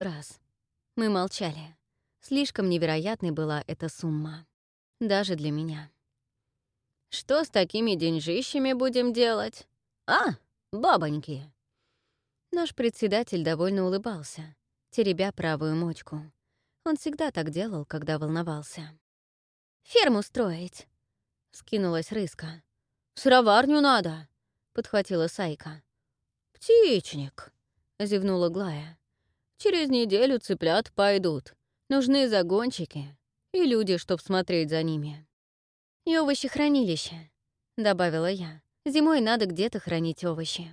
раз. Мы молчали. Слишком невероятной была эта сумма. Даже для меня. «Что с такими деньжищами будем делать? А, бабоньки!» Наш председатель довольно улыбался, теребя правую мочку. Он всегда так делал, когда волновался. «Ферму строить!» — скинулась рыска. «Сыроварню надо!» — подхватила Сайка. «Птичник!» — зевнула Глая. «Через неделю цыплят пойдут. Нужны загончики и люди, чтоб смотреть за ними». «И овощехранилище», — добавила я. «Зимой надо где-то хранить овощи».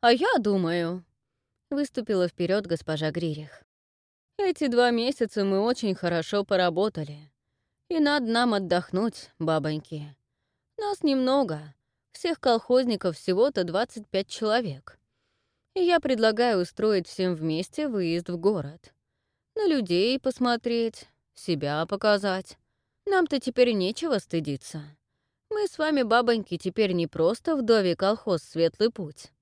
«А я думаю», — выступила вперед госпожа Гририх. «Эти два месяца мы очень хорошо поработали. И надо нам отдохнуть, бабоньки. Нас немного, всех колхозников всего-то 25 человек. И я предлагаю устроить всем вместе выезд в город. На людей посмотреть, себя показать. Нам-то теперь нечего стыдиться. Мы с вами, бабоньки, теперь не просто вдове колхоз «Светлый путь».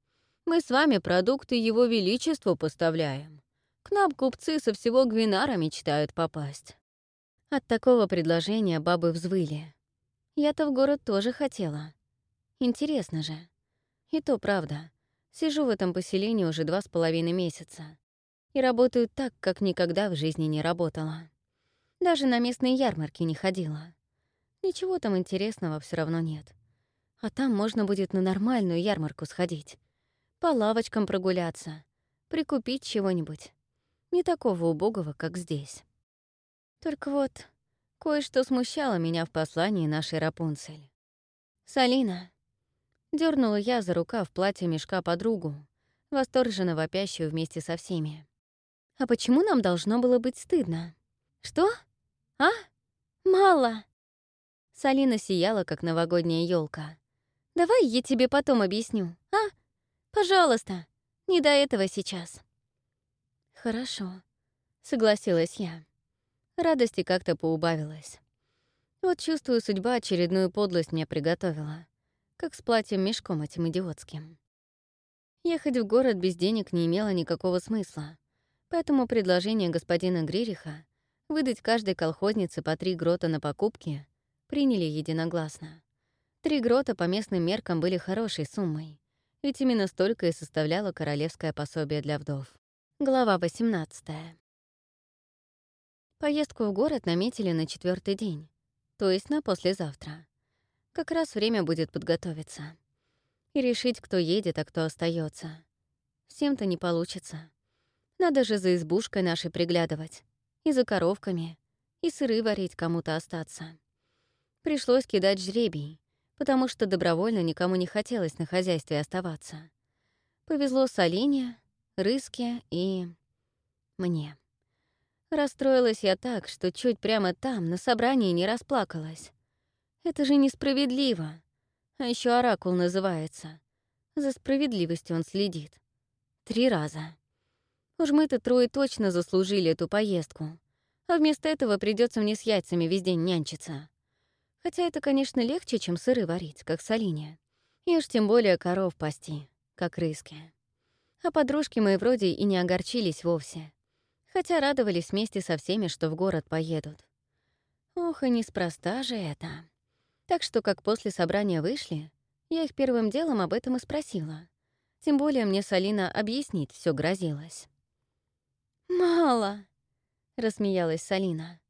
Мы с вами продукты Его Величеству поставляем. К нам купцы со всего Гвинара мечтают попасть». От такого предложения бабы взвыли. Я-то в город тоже хотела. Интересно же. И то правда. Сижу в этом поселении уже два с половиной месяца. И работаю так, как никогда в жизни не работала. Даже на местные ярмарки не ходила. Ничего там интересного все равно нет. А там можно будет на нормальную ярмарку сходить по лавочкам прогуляться, прикупить чего-нибудь. Не такого убогого, как здесь. Только вот кое-что смущало меня в послании нашей Рапунцель. «Салина», — дернула я за рука в платье мешка подругу, восторженно вопящую вместе со всеми. «А почему нам должно было быть стыдно? Что? А? Мало!» Салина сияла, как новогодняя елка. «Давай я тебе потом объясню, а?» Пожалуйста, не до этого сейчас». «Хорошо», — согласилась я. Радости как-то поубавилась. Вот чувствую, судьба очередную подлость мне приготовила. Как с платьем-мешком этим идиотским. Ехать в город без денег не имело никакого смысла, поэтому предложение господина Гририха выдать каждой колхознице по три грота на покупки приняли единогласно. Три грота по местным меркам были хорошей суммой ведь именно столько и составляло королевское пособие для вдов. Глава 18. Поездку в город наметили на четвертый день, то есть на послезавтра. Как раз время будет подготовиться. И решить, кто едет, а кто остается. Всем-то не получится. Надо же за избушкой нашей приглядывать, и за коровками, и сыры варить кому-то остаться. Пришлось кидать жребий, потому что добровольно никому не хотелось на хозяйстве оставаться. Повезло Салине, Рыске и... мне. Расстроилась я так, что чуть прямо там, на собрании, не расплакалась. Это же несправедливо. А еще оракул называется. За справедливостью он следит. Три раза. Уж мы-то трое точно заслужили эту поездку. А вместо этого придется мне с яйцами весь день нянчиться. Хотя это, конечно, легче, чем сыры варить, как соленья. И уж тем более коров пасти, как рыски. А подружки мои вроде и не огорчились вовсе. Хотя радовались вместе со всеми, что в город поедут. Ох, и неспроста же это. Так что, как после собрания вышли, я их первым делом об этом и спросила. Тем более мне Салина объяснить все грозилось. «Мало», — рассмеялась Салина.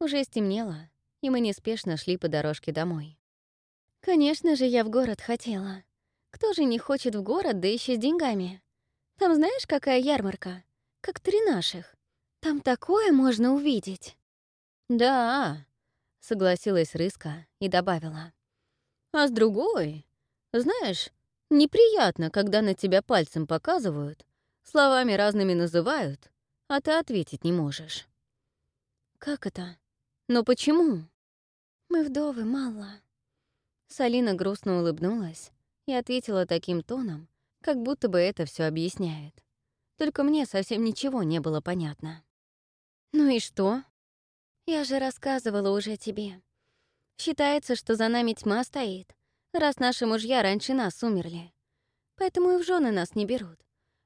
Уже стемнело, и мы неспешно шли по дорожке домой. Конечно же, я в город хотела. Кто же не хочет в город, да еще с деньгами? Там знаешь, какая ярмарка? Как три наших. Там такое можно увидеть. Да, согласилась Рыска и добавила. А с другой, знаешь, неприятно, когда на тебя пальцем показывают, словами разными называют, а ты ответить не можешь. Как это? Но почему? Мы вдовы, мало. Салина грустно улыбнулась и ответила таким тоном, как будто бы это все объясняет. Только мне совсем ничего не было понятно. Ну и что? Я же рассказывала уже тебе. Считается, что за нами тьма стоит, раз наши мужья раньше нас умерли. Поэтому и в жены нас не берут.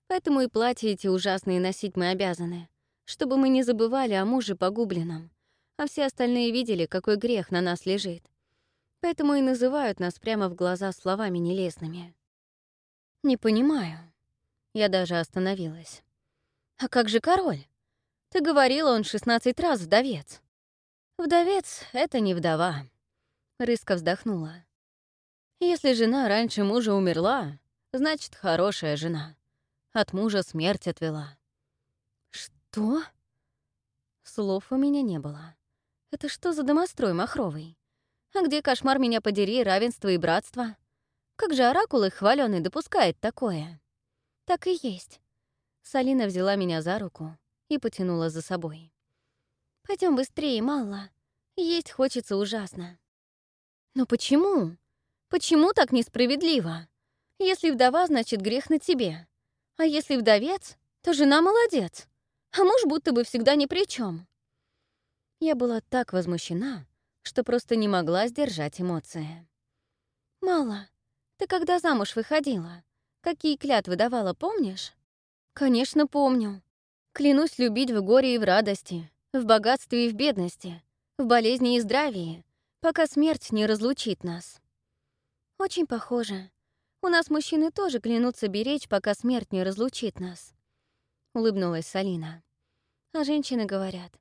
Поэтому и платья эти ужасные носить мы обязаны, чтобы мы не забывали о муже погубленном, а все остальные видели, какой грех на нас лежит. Поэтому и называют нас прямо в глаза словами нелестными. Не понимаю. Я даже остановилась. А как же король? Ты говорила, он 16 раз вдовец. Вдовец — это не вдова. Рыска вздохнула. Если жена раньше мужа умерла, значит, хорошая жена. От мужа смерть отвела. Что? Слов у меня не было. Это что за домострой махровый? А где, кошмар меня подери, равенство и братство? Как же оракул их хвалёный допускает такое? Так и есть. Салина взяла меня за руку и потянула за собой. Пойдем быстрее, мало. Есть хочется ужасно. Но почему? Почему так несправедливо? Если вдова, значит грех на тебе. А если вдовец, то жена молодец. А муж будто бы всегда ни при чем. Я была так возмущена, что просто не могла сдержать эмоции. «Мало, ты когда замуж выходила? Какие клятвы давала, помнишь?» «Конечно, помню. Клянусь любить в горе и в радости, в богатстве и в бедности, в болезни и здравии, пока смерть не разлучит нас». «Очень похоже. У нас мужчины тоже клянутся беречь, пока смерть не разлучит нас», — улыбнулась Салина. «А женщины говорят,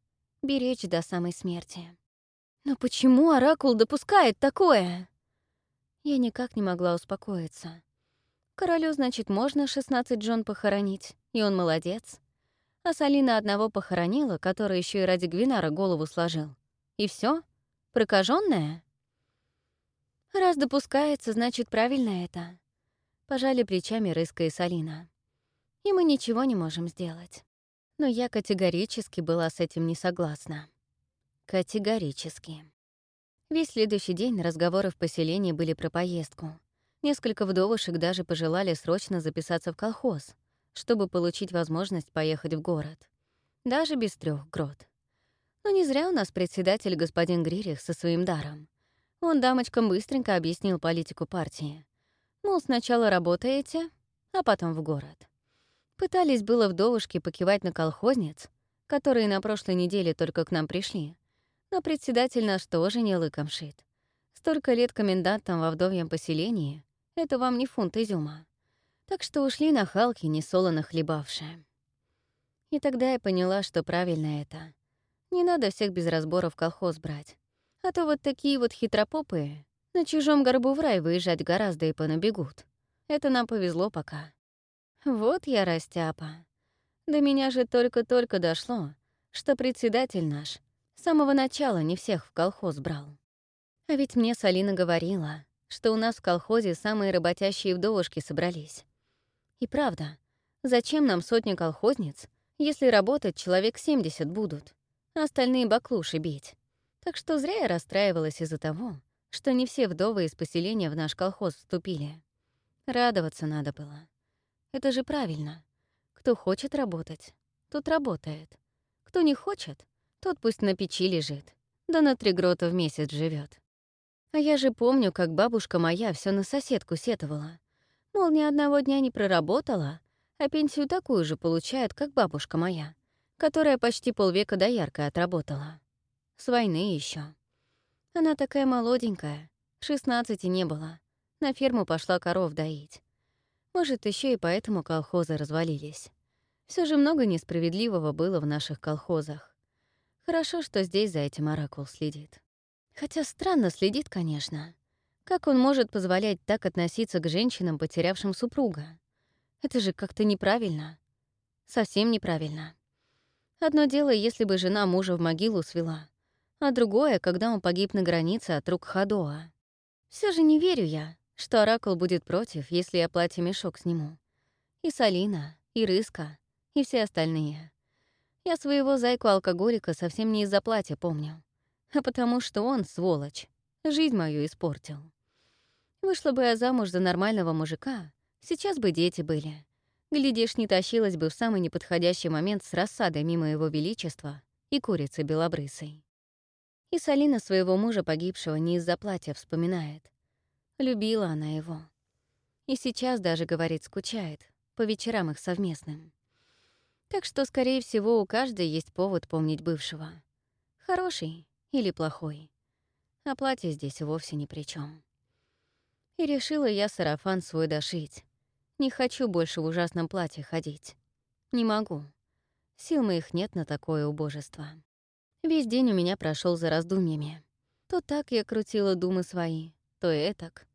беречь до самой смерти». «Но почему Оракул допускает такое?» Я никак не могла успокоиться. Королю, значит, можно 16 Джон похоронить, и он молодец. А Салина одного похоронила, который еще и ради Гвинара голову сложил. И все? Прокаженная? Раз допускается, значит, правильно это. Пожали плечами Рыска и Салина. И мы ничего не можем сделать. Но я категорически была с этим не согласна. Категорически. Весь следующий день разговоры в поселении были про поездку. Несколько вдовушек даже пожелали срочно записаться в колхоз, чтобы получить возможность поехать в город. Даже без трех грот. Но не зря у нас председатель господин Гририх со своим даром. Он дамочкам быстренько объяснил политику партии. Мол, сначала работаете, а потом в город. Пытались было вдовушки покивать на колхозниц, которые на прошлой неделе только к нам пришли. Но председатель наш тоже не лыком шит. Столько лет комендантом во вдовьем поселении — это вам не фунт изюма. Так что ушли на халки, несолоно хлебавшие. И тогда я поняла, что правильно это. Не надо всех без разбора в колхоз брать. А то вот такие вот хитропопые на чужом горбу в рай выезжать гораздо и понабегут. Это нам повезло пока. Вот я растяпа. До меня же только-только дошло, что председатель наш с самого начала не всех в колхоз брал. А ведь мне Салина говорила, что у нас в колхозе самые работящие вдовушки собрались. И правда, зачем нам сотни колхозниц, если работать человек 70 будут, а остальные баклуши бить? Так что зря я расстраивалась из-за того, что не все вдовы из поселения в наш колхоз вступили. Радоваться надо было. Это же правильно. Кто хочет работать, тот работает. Кто не хочет, тот пусть на печи лежит, да на три грота в месяц живет. А я же помню, как бабушка моя все на соседку сетовала. Мол, ни одного дня не проработала, а пенсию такую же получает, как бабушка моя, которая почти полвека дояркой отработала. С войны еще. Она такая молоденькая, шестнадцати не было. На ферму пошла коров доить. Может, еще и поэтому колхозы развалились. Все же много несправедливого было в наших колхозах. Хорошо, что здесь за этим оракул следит. Хотя странно следит, конечно. Как он может позволять так относиться к женщинам, потерявшим супруга? Это же как-то неправильно. Совсем неправильно. Одно дело, если бы жена мужа в могилу свела, а другое, когда он погиб на границе от рук Хадоа. Все же не верю я, что Оракул будет против, если я платье-мешок сниму. И Салина, и Рыска, и все остальные. Я своего зайку-алкоголика совсем не из-за платья помню, а потому что он, сволочь, жизнь мою испортил. Вышла бы я замуж за нормального мужика, сейчас бы дети были. Глядишь, не тащилась бы в самый неподходящий момент с рассадой мимо его величества и курицей белобрысой. И Салина своего мужа погибшего не из-за платья вспоминает. Любила она его. И сейчас даже, говорит, скучает по вечерам их совместным. Так что, скорее всего, у каждой есть повод помнить бывшего. Хороший или плохой. А платье здесь вовсе ни при чем. И решила я сарафан свой дошить. Не хочу больше в ужасном платье ходить. Не могу. Сил моих нет на такое убожество. Весь день у меня прошел за раздумьями. То так я крутила думы свои, то этак.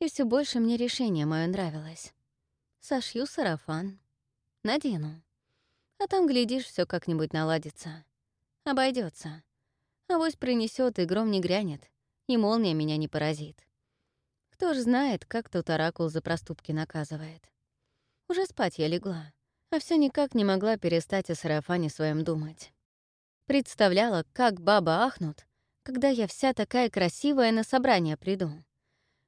И все больше мне решение мое нравилось. Сошью сарафан. Надену. А там, глядишь, все как-нибудь наладится. Обойдется. Авось принесет и гром не грянет, и молния меня не поразит. Кто ж знает, как тут оракул за проступки наказывает. Уже спать я легла, а все никак не могла перестать о сарафане своем думать. Представляла, как баба ахнут, когда я вся такая красивая на собрание приду.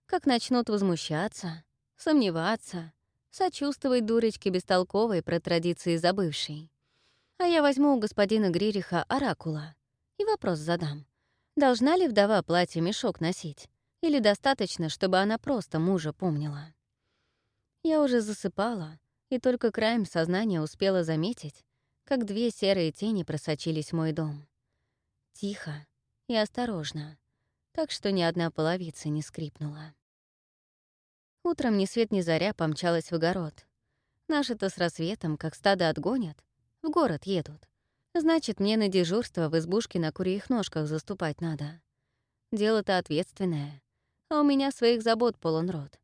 Как начнут возмущаться, сомневаться, сочувствовать дурочке бестолковой про традиции забывшей. А я возьму у господина Гририха оракула и вопрос задам. Должна ли вдова платье-мешок носить? Или достаточно, чтобы она просто мужа помнила? Я уже засыпала, и только краем сознания успела заметить, как две серые тени просочились в мой дом. Тихо и осторожно, так что ни одна половица не скрипнула. Утром ни свет ни заря помчалась в огород. Наши-то с рассветом, как стадо отгонят, в город едут. Значит, мне на дежурство в избушке на курьих ножках заступать надо. Дело-то ответственное, а у меня своих забот полон рот.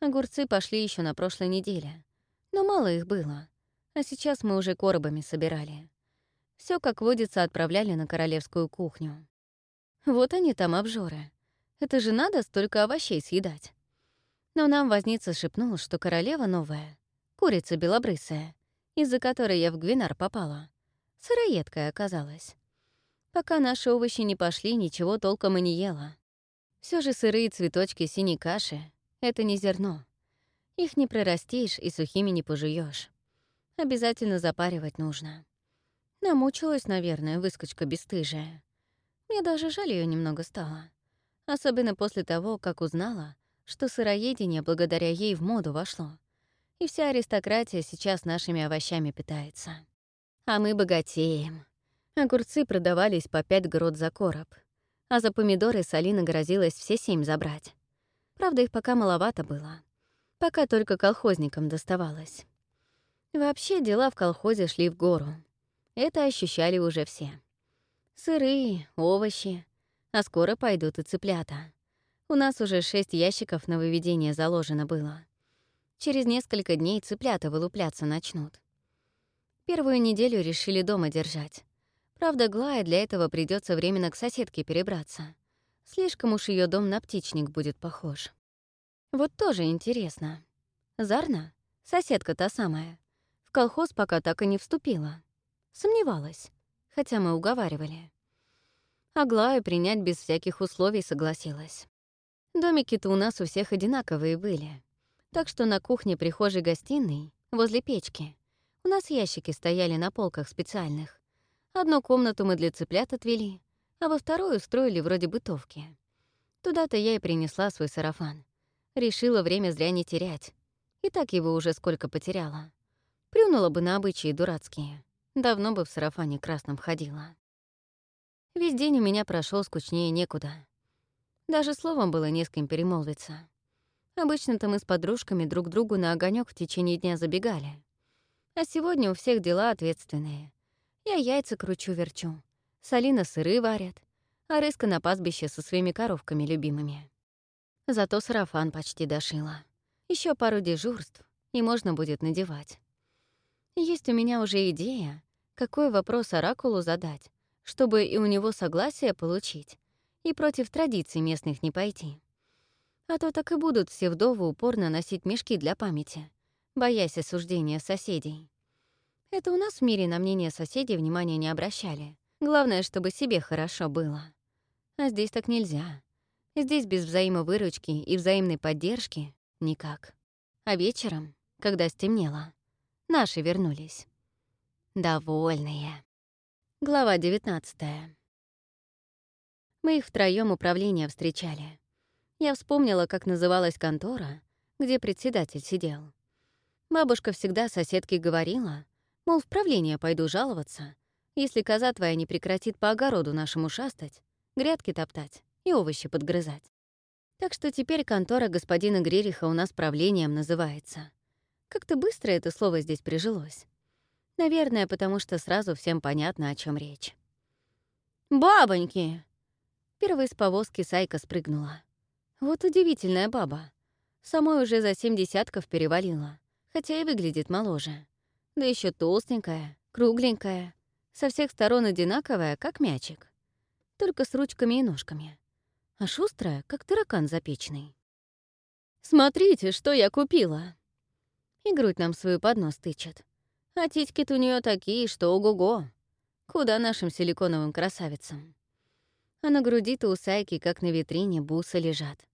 Огурцы пошли еще на прошлой неделе, но мало их было, а сейчас мы уже коробами собирали. Все, как водится, отправляли на королевскую кухню. Вот они там, обжоры. Это же надо столько овощей съедать. Но нам возница шепнул, что королева новая, курица белобрысая, из-за которой я в Гвинар попала, сыроедкая оказалась. Пока наши овощи не пошли, ничего толком и не ела. Все же сырые цветочки синей каши — это не зерно. Их не прорастишь и сухими не пожуешь. Обязательно запаривать нужно. Намучилась, наверное, выскочка бесстыжая. Мне даже жаль ее немного стало. Особенно после того, как узнала, что сыроедение благодаря ей в моду вошло. И вся аристократия сейчас нашими овощами питается. А мы богатеем. Огурцы продавались по пять грот за короб. А за помидоры Салина грозилась все семь забрать. Правда, их пока маловато было. Пока только колхозникам доставалось. Вообще дела в колхозе шли в гору. Это ощущали уже все. Сырые, овощи, а скоро пойдут и цыплята. У нас уже шесть ящиков на выведение заложено было. Через несколько дней цыплята вылупляться начнут. Первую неделю решили дома держать. Правда, Глая для этого придется временно к соседке перебраться. Слишком уж ее дом на птичник будет похож. Вот тоже интересно. Зарна, соседка та самая, в колхоз пока так и не вступила. Сомневалась, хотя мы уговаривали. Аглаю принять без всяких условий согласилась. Домики-то у нас у всех одинаковые были. Так что на кухне, прихожей, гостиной, возле печки, у нас ящики стояли на полках специальных. Одну комнату мы для цыплят отвели, а во вторую устроили вроде бытовки. Туда-то я и принесла свой сарафан. Решила время зря не терять. И так его уже сколько потеряла. Плюнула бы на обычаи дурацкие. Давно бы в сарафане красном ходила. Весь день у меня прошел скучнее некуда. Даже словом было не с кем перемолвиться. Обычно-то мы с подружками друг другу на огонек в течение дня забегали. А сегодня у всех дела ответственные. Я яйца кручу-верчу, Салина сыры варят, а Рыска на пастбище со своими коровками любимыми. Зато сарафан почти дошила. Еще пару дежурств, и можно будет надевать. Есть у меня уже идея, какой вопрос оракулу задать, чтобы и у него согласие получить, и против традиций местных не пойти. А то так и будут все вдовы упорно носить мешки для памяти, боясь осуждения соседей. Это у нас в мире на мнение соседей внимания не обращали. Главное, чтобы себе хорошо было. А здесь так нельзя. Здесь без взаимовыручки и взаимной поддержки никак. А вечером, когда стемнело, Наши вернулись. Довольные. Глава 19 Мы их втроём управление встречали. Я вспомнила, как называлась контора, где председатель сидел. Бабушка всегда соседке говорила, мол, в правление пойду жаловаться, если коза твоя не прекратит по огороду нашему шастать, грядки топтать и овощи подгрызать. Так что теперь контора господина Грериха у нас правлением называется. Как-то быстро это слово здесь прижилось. Наверное, потому что сразу всем понятно, о чем речь. «Бабоньки!» Первой с повозки Сайка спрыгнула. Вот удивительная баба. Самой уже за семь десятков перевалила, хотя и выглядит моложе. Да еще толстенькая, кругленькая, со всех сторон одинаковая, как мячик. Только с ручками и ножками. А шустрая, как таракан запечный. «Смотрите, что я купила!» И грудь нам свою под нос тычет. А титьки-то у нее такие, что ого-го. Куда нашим силиконовым красавицам? А на груди-то у Сайки, как на витрине, бусы лежат.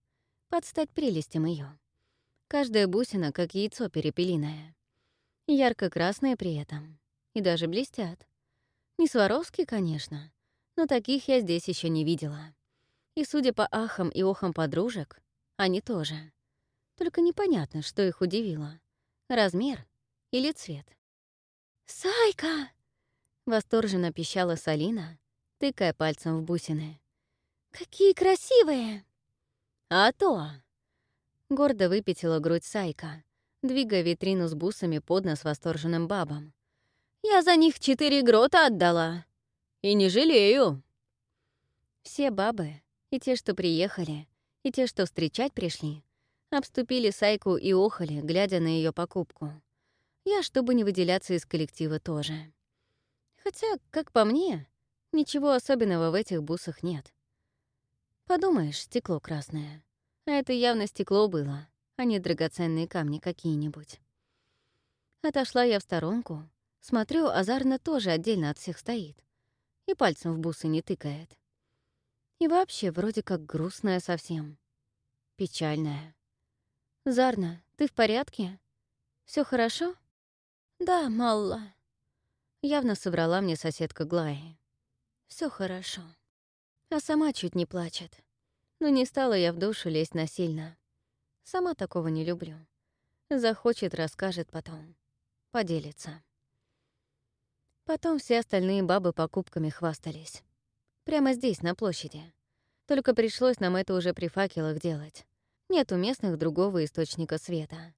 Под стать прелестям ее. Каждая бусина, как яйцо перепелиное. Ярко-красные при этом. И даже блестят. Не Сваровски, конечно, но таких я здесь еще не видела. И судя по ахам и охам подружек, они тоже. Только непонятно, что их удивило. Размер или цвет. «Сайка!» — восторженно пищала Салина, тыкая пальцем в бусины. «Какие красивые!» «А то!» — гордо выпятила грудь Сайка, двигая витрину с бусами под нос восторженным бабам. «Я за них четыре грота отдала! И не жалею!» Все бабы, и те, что приехали, и те, что встречать пришли, обступили Сайку и охали, глядя на ее покупку. Я, чтобы не выделяться из коллектива, тоже. Хотя, как по мне, ничего особенного в этих бусах нет. Подумаешь, стекло красное. А это явно стекло было, а не драгоценные камни какие-нибудь. Отошла я в сторонку, смотрю, Азарна тоже отдельно от всех стоит и пальцем в бусы не тыкает. И вообще вроде как грустная совсем. Печальная. «Зарна, ты в порядке? Все хорошо?» «Да, Малла». Явно соврала мне соседка Глаи. Все хорошо. А сама чуть не плачет. Но не стала я в душу лезть насильно. Сама такого не люблю. Захочет, расскажет потом. Поделится. Потом все остальные бабы покупками хвастались. Прямо здесь, на площади. Только пришлось нам это уже при факелах делать. Нет у местных другого источника света.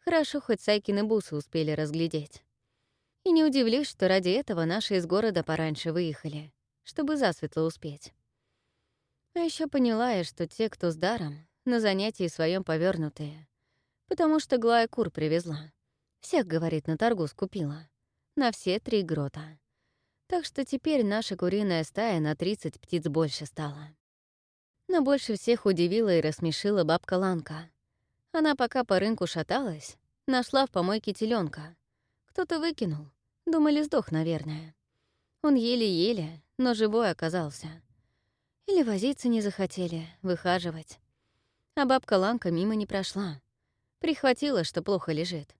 Хорошо, хоть Сайкины бусы успели разглядеть. И не удивлюсь, что ради этого наши из города пораньше выехали, чтобы засветло успеть. А еще поняла я, что те, кто с даром, на занятии своем повернутые, потому что Глая кур привезла. Всех, говорит, на торгу скупила. На все три грота. Так что теперь наша куриная стая на 30 птиц больше стала. Но больше всех удивила и рассмешила бабка Ланка. Она пока по рынку шаталась, нашла в помойке теленка. Кто-то выкинул. Думали, сдох, наверное. Он еле-еле, но живой оказался. Или возиться не захотели, выхаживать. А бабка Ланка мимо не прошла. Прихватила, что плохо лежит.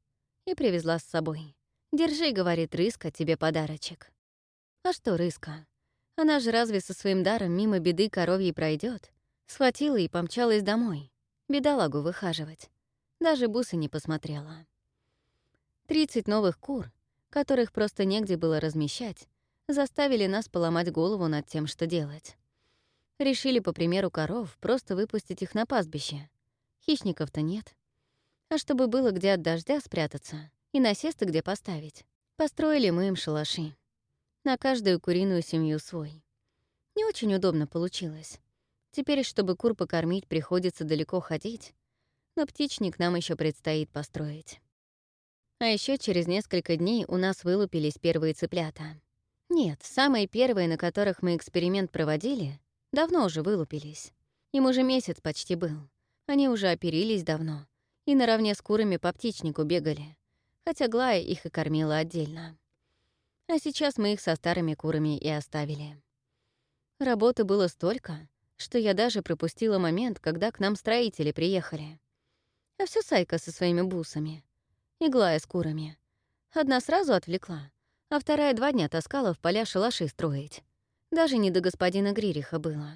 И привезла с собой. «Держи», — говорит Рыска, — «тебе подарочек». А что Рыска? Она же разве со своим даром мимо беды коровьей пройдет? Схватила и помчалась домой бедолагу выхаживать. Даже бусы не посмотрела. Тридцать новых кур, которых просто негде было размещать, заставили нас поломать голову над тем, что делать. Решили, по примеру коров, просто выпустить их на пастбище. Хищников-то нет. А чтобы было где от дождя спрятаться и насесты где поставить, построили мы им шалаши. На каждую куриную семью свой. Не очень удобно получилось. Теперь, чтобы кур покормить, приходится далеко ходить, но птичник нам еще предстоит построить. А еще через несколько дней у нас вылупились первые цыплята. Нет, самые первые, на которых мы эксперимент проводили, давно уже вылупились. Им уже месяц почти был. Они уже оперились давно и наравне с курами по птичнику бегали, хотя Глая их и кормила отдельно. А сейчас мы их со старыми курами и оставили. Работы было столько, что я даже пропустила момент, когда к нам строители приехали. А все Сайка со своими бусами. Иглая с курами. Одна сразу отвлекла, а вторая два дня таскала в поля шалаши строить. Даже не до господина Гририха было.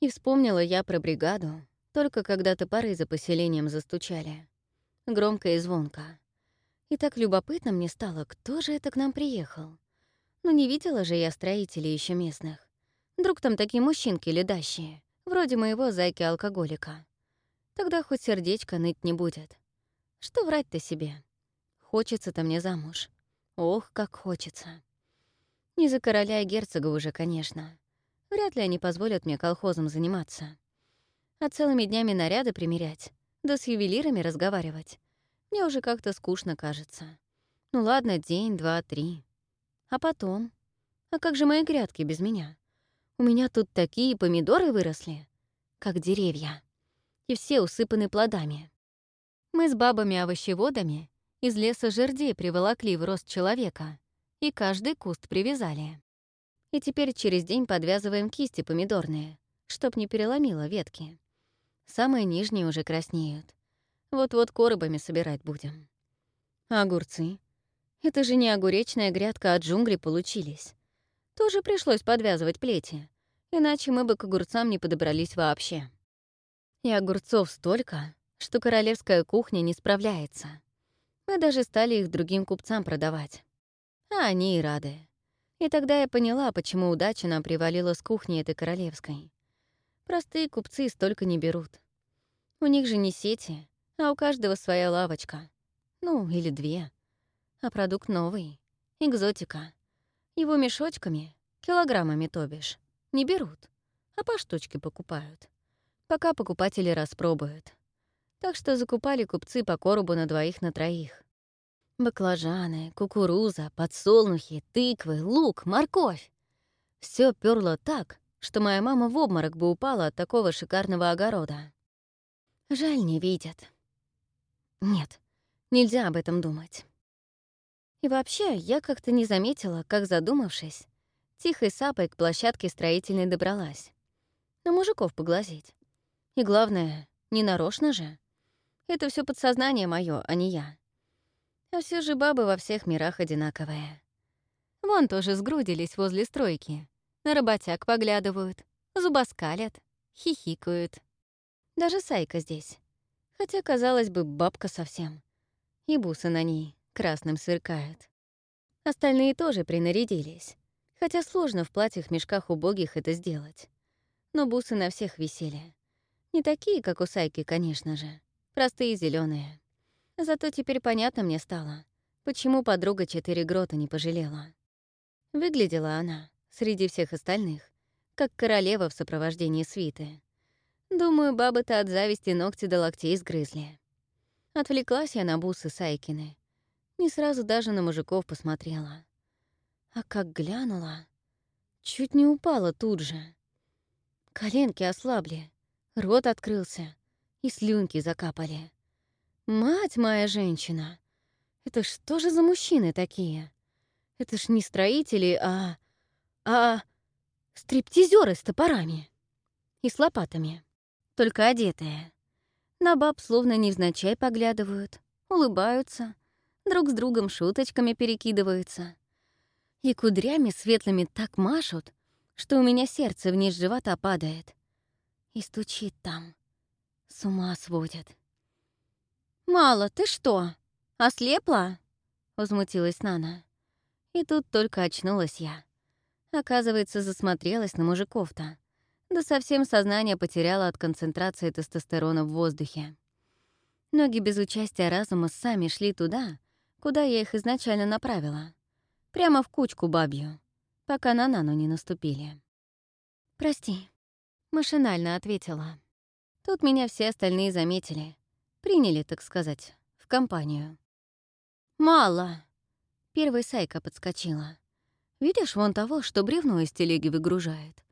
И вспомнила я про бригаду, только когда топоры за поселением застучали. Громко и звонко. И так любопытно мне стало, кто же это к нам приехал. Ну не видела же я строителей еще местных. Вдруг там такие мужчинки ледащие, вроде моего зайки-алкоголика. Тогда хоть сердечко ныть не будет. Что врать-то себе? Хочется-то мне замуж. Ох, как хочется. Не за короля и герцога уже, конечно. Вряд ли они позволят мне колхозом заниматься. А целыми днями наряды примерять, да с ювелирами разговаривать. Мне уже как-то скучно кажется. Ну ладно, день, два, три. А потом? А как же мои грядки без меня? У меня тут такие помидоры выросли, как деревья. И все усыпаны плодами. Мы с бабами-овощеводами из леса жердей приволокли в рост человека, и каждый куст привязали. И теперь через день подвязываем кисти помидорные, чтоб не переломило ветки. Самые нижние уже краснеют. Вот-вот коробами собирать будем. Огурцы? Это же не огуречная грядка, а джунгли получились. Тоже пришлось подвязывать плети, иначе мы бы к огурцам не подобрались вообще. И огурцов столько, что королевская кухня не справляется. Мы даже стали их другим купцам продавать. А они и рады. И тогда я поняла, почему удача нам привалила с кухни этой королевской. Простые купцы столько не берут. У них же не сети, а у каждого своя лавочка. Ну, или две. А продукт новый. Экзотика. Его мешочками, килограммами то бишь, не берут, а по штучке покупают. Пока покупатели распробуют. Так что закупали купцы по коробу на двоих на троих. Баклажаны, кукуруза, подсолнухи, тыквы, лук, морковь. Все перло так, что моя мама в обморок бы упала от такого шикарного огорода. Жаль, не видят. Нет, нельзя об этом думать. И вообще, я как-то не заметила, как, задумавшись, тихой сапой к площадке строительной добралась. На мужиков поглазеть. И главное, не нарочно же. Это все подсознание мое, а не я. А все же бабы во всех мирах одинаковые. Вон тоже сгрудились возле стройки. На работяг поглядывают, зубоскалят, хихикают. Даже Сайка здесь. Хотя, казалось бы, бабка совсем. И бусы на ней красным сверкают. Остальные тоже принарядились. Хотя сложно в платьях-мешках убогих это сделать. Но бусы на всех висели. Не такие, как у Сайки, конечно же. Простые зеленые. Зато теперь понятно мне стало, почему подруга четыре грота не пожалела. Выглядела она, среди всех остальных, как королева в сопровождении свиты. Думаю, бабы-то от зависти ногти до локтей сгрызли. Отвлеклась я на бусы Сайкины. Не сразу даже на мужиков посмотрела. А как глянула, чуть не упала тут же. Коленки ослабли, рот открылся, и слюнки закапали. Мать моя женщина! Это что же за мужчины такие? Это ж не строители, а... а... стриптизеры с топорами. И с лопатами. Только одетые. На баб словно невзначай поглядывают, улыбаются, друг с другом шуточками перекидываются. И кудрями светлыми так машут, что у меня сердце вниз живота падает. И стучит там. С ума сводят. «Мало, ты что, ослепла?» — возмутилась Нана. И тут только очнулась я. Оказывается, засмотрелась на мужиков-то. Да совсем сознание потеряла от концентрации тестостерона в воздухе. Ноги без участия разума сами шли туда, куда я их изначально направила. Прямо в кучку бабью, пока на Нану не наступили. «Прости», — машинально ответила. Тут меня все остальные заметили, Приняли, так сказать, в компанию. «Мало!» Первый Сайка подскочила. «Видишь вон того, что бревно из телеги выгружает?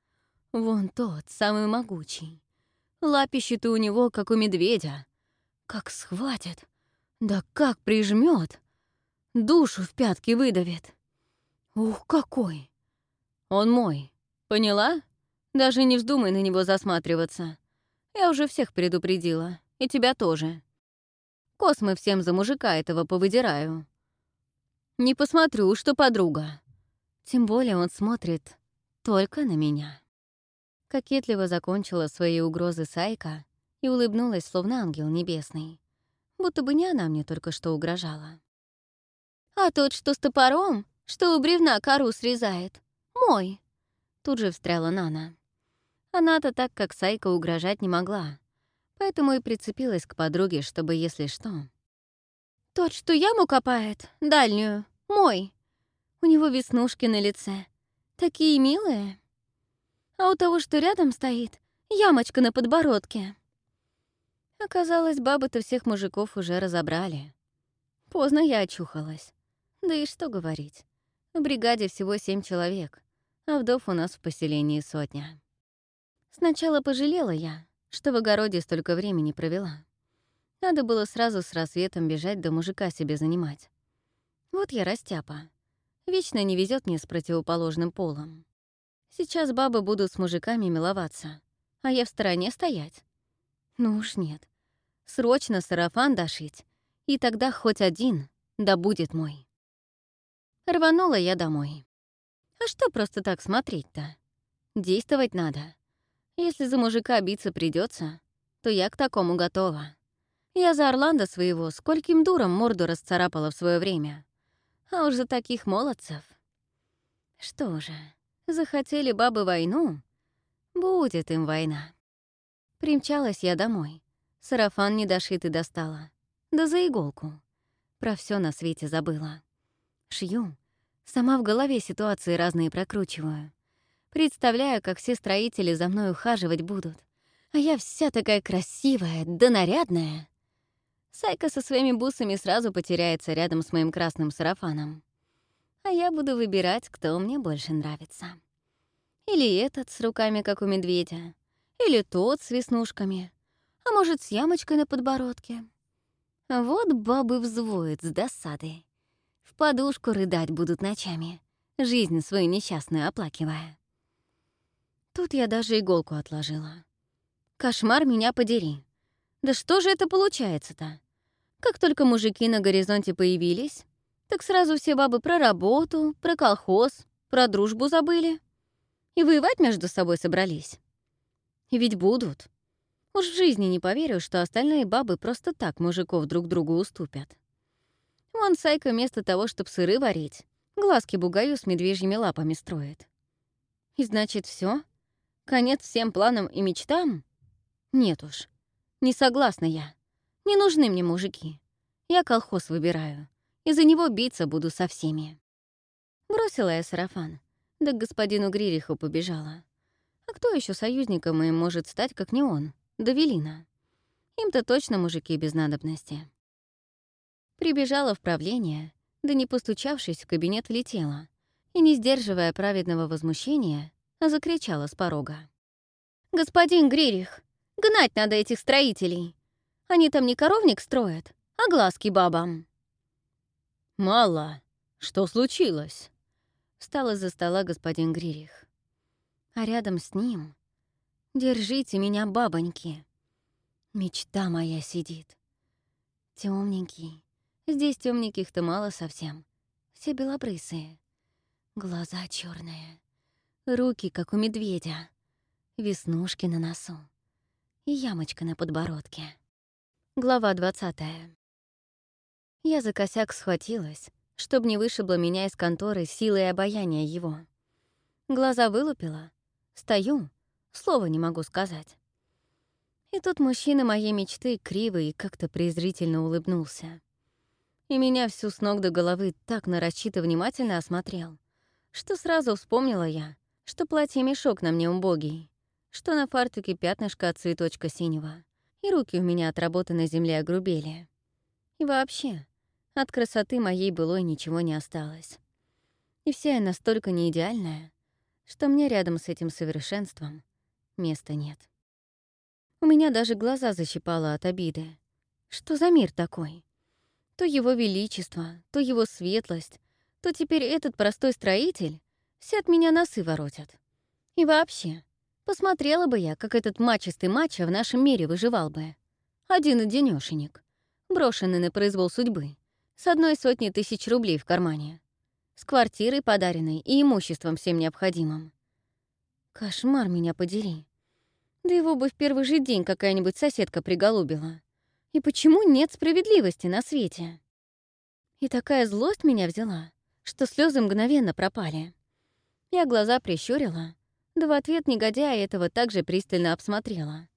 Вон тот, самый могучий. Лапищи-то у него, как у медведя. Как схватит, да как прижмет, душу в пятки выдавит. Ух, какой! Он мой, поняла? Даже не вздумай на него засматриваться. Я уже всех предупредила. И тебя тоже. Космы всем за мужика этого повыдираю. Не посмотрю, что подруга. Тем более он смотрит только на меня. Кокетливо закончила свои угрозы Сайка и улыбнулась, словно ангел небесный. Будто бы не она мне только что угрожала. А тот, что с топором, что у бревна кору срезает, мой. Тут же встряла Нана. Она-то так, как Сайка, угрожать не могла, поэтому и прицепилась к подруге, чтобы, если что... «Тот, что яму копает, дальнюю, мой. У него веснушки на лице. Такие милые. А у того, что рядом стоит, ямочка на подбородке». Оказалось, бабы-то всех мужиков уже разобрали. Поздно я очухалась. Да и что говорить. В бригаде всего семь человек, а вдов у нас в поселении сотня. Сначала пожалела я, что в огороде столько времени провела. Надо было сразу с рассветом бежать да мужика себе занимать. Вот я растяпа. Вечно не везет мне с противоположным полом. Сейчас бабы будут с мужиками миловаться, а я в стороне стоять. Ну уж нет. Срочно сарафан дошить, и тогда хоть один, да будет мой. Рванула я домой. А что просто так смотреть-то? Действовать надо. Если за мужика биться придется, то я к такому готова. Я за Орландо своего скольким дуром морду расцарапала в свое время. А уж за таких молодцев. Что же, захотели бабы войну? Будет им война. Примчалась я домой. Сарафан недошитый достала. Да за иголку. Про все на свете забыла. Шью. Сама в голове ситуации разные прокручиваю. Представляю, как все строители за мной ухаживать будут. А я вся такая красивая, да нарядная. Сайка со своими бусами сразу потеряется рядом с моим красным сарафаном. А я буду выбирать, кто мне больше нравится. Или этот с руками, как у медведя. Или тот с веснушками. А может, с ямочкой на подбородке. Вот бабы взвоют с досады. В подушку рыдать будут ночами, жизнь свою несчастную оплакивая. Тут я даже иголку отложила. Кошмар меня подери. Да что же это получается-то? Как только мужики на горизонте появились, так сразу все бабы про работу, про колхоз, про дружбу забыли. И воевать между собой собрались. И ведь будут. Уж в жизни не поверю, что остальные бабы просто так мужиков друг другу уступят. Вон Сайка вместо того, чтобы сыры варить, глазки бугаю с медвежьими лапами строит. И значит, все? Конец всем планам и мечтам? Нет уж. Не согласна я. Не нужны мне мужики. Я колхоз выбираю. И за него биться буду со всеми. Бросила я сарафан. Да к господину Гририху побежала. А кто еще союзником моим может стать, как не он? Давелина. Им-то точно мужики без надобности. Прибежала в правление, да не постучавшись, в кабинет влетела и, не сдерживая праведного возмущения, закричала с порога. «Господин Гририх, гнать надо этих строителей! Они там не коровник строят, а глазки бабам!» «Мало! Что случилось?» Встал из-за стола господин Гририх. А рядом с ним Держите меня, бабоньки. Мечта моя сидит. Темненький. Здесь темненьких-то мало совсем. Все белобрысые. Глаза черные. Руки, как у медведя. Веснушки на носу. И ямочка на подбородке. Глава 20. Я за косяк схватилась, чтобы не вышибло меня из конторы силой обаяния его. Глаза вылупила. Стою, Слова не могу сказать. И тут мужчина моей мечты криво и как-то презрительно улыбнулся. И меня всю с ног до головы так нарочито внимательно осмотрел, что сразу вспомнила я, что платье-мешок на мне убогий, что на фартуке пятнышко от цветочка синего, и руки у меня от работы на земле огрубели. И вообще, от красоты моей былой ничего не осталось. И вся я настолько неидеальная, что мне рядом с этим совершенством места нет. У меня даже глаза защипало от обиды. Что за мир такой? То его величество, то его светлость, то теперь этот простой строитель все от меня носы воротят. И вообще, посмотрела бы я, как этот мачистый мачо в нашем мире выживал бы. Один одинёшенек, брошенный на произвол судьбы, с одной сотней тысяч рублей в кармане, с квартирой подаренной и имуществом всем необходимым. Кошмар меня подери. Да его бы в первый же день какая-нибудь соседка приголубила. И почему нет справедливости на свете? И такая злость меня взяла, что слезы мгновенно пропали. Я глаза прищурила, да в ответ негодяя этого также пристально обсмотрела.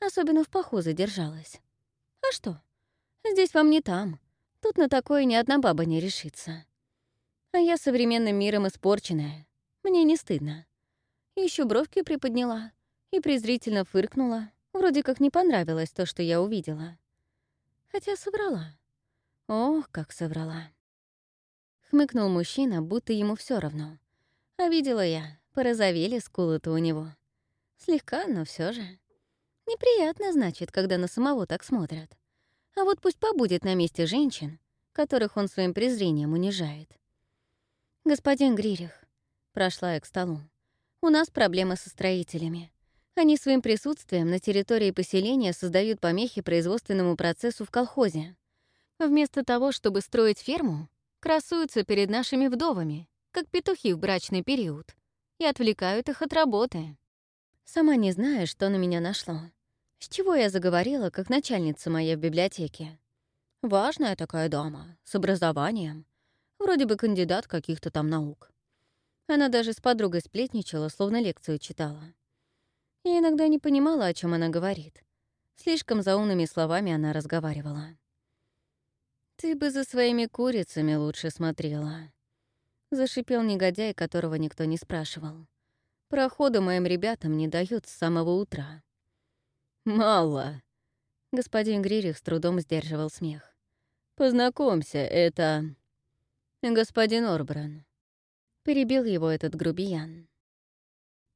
Особенно в паху задержалась. А что? Здесь вам не там. Тут на такое ни одна баба не решится. А я современным миром испорченная. Мне не стыдно. Еще бровки приподняла и презрительно фыркнула. Вроде как не понравилось то, что я увидела. Хотя соврала. Ох, как соврала. Хмыкнул мужчина, будто ему все равно. А видела я, порозовели скулы-то у него. Слегка, но все же. Неприятно, значит, когда на самого так смотрят. А вот пусть побудет на месте женщин, которых он своим презрением унижает. «Господин Гририх», — прошла я к столу, — «у нас проблемы со строителями. Они своим присутствием на территории поселения создают помехи производственному процессу в колхозе. Вместо того, чтобы строить ферму, красуются перед нашими вдовами, как петухи в брачный период, и отвлекают их от работы. Сама не знаю, что на меня нашло. С чего я заговорила, как начальница моя в библиотеке? Важная такая дама, с образованием. Вроде бы кандидат каких-то там наук. Она даже с подругой сплетничала, словно лекцию читала. Я иногда не понимала, о чем она говорит. Слишком заумными словами она разговаривала. «Ты бы за своими курицами лучше смотрела», — зашипел негодяй, которого никто не спрашивал. «Прохода моим ребятам не дают с самого утра». «Мало», — господин Гририх с трудом сдерживал смех. «Познакомься, это...» «Господин Орбран». Перебил его этот грубиян.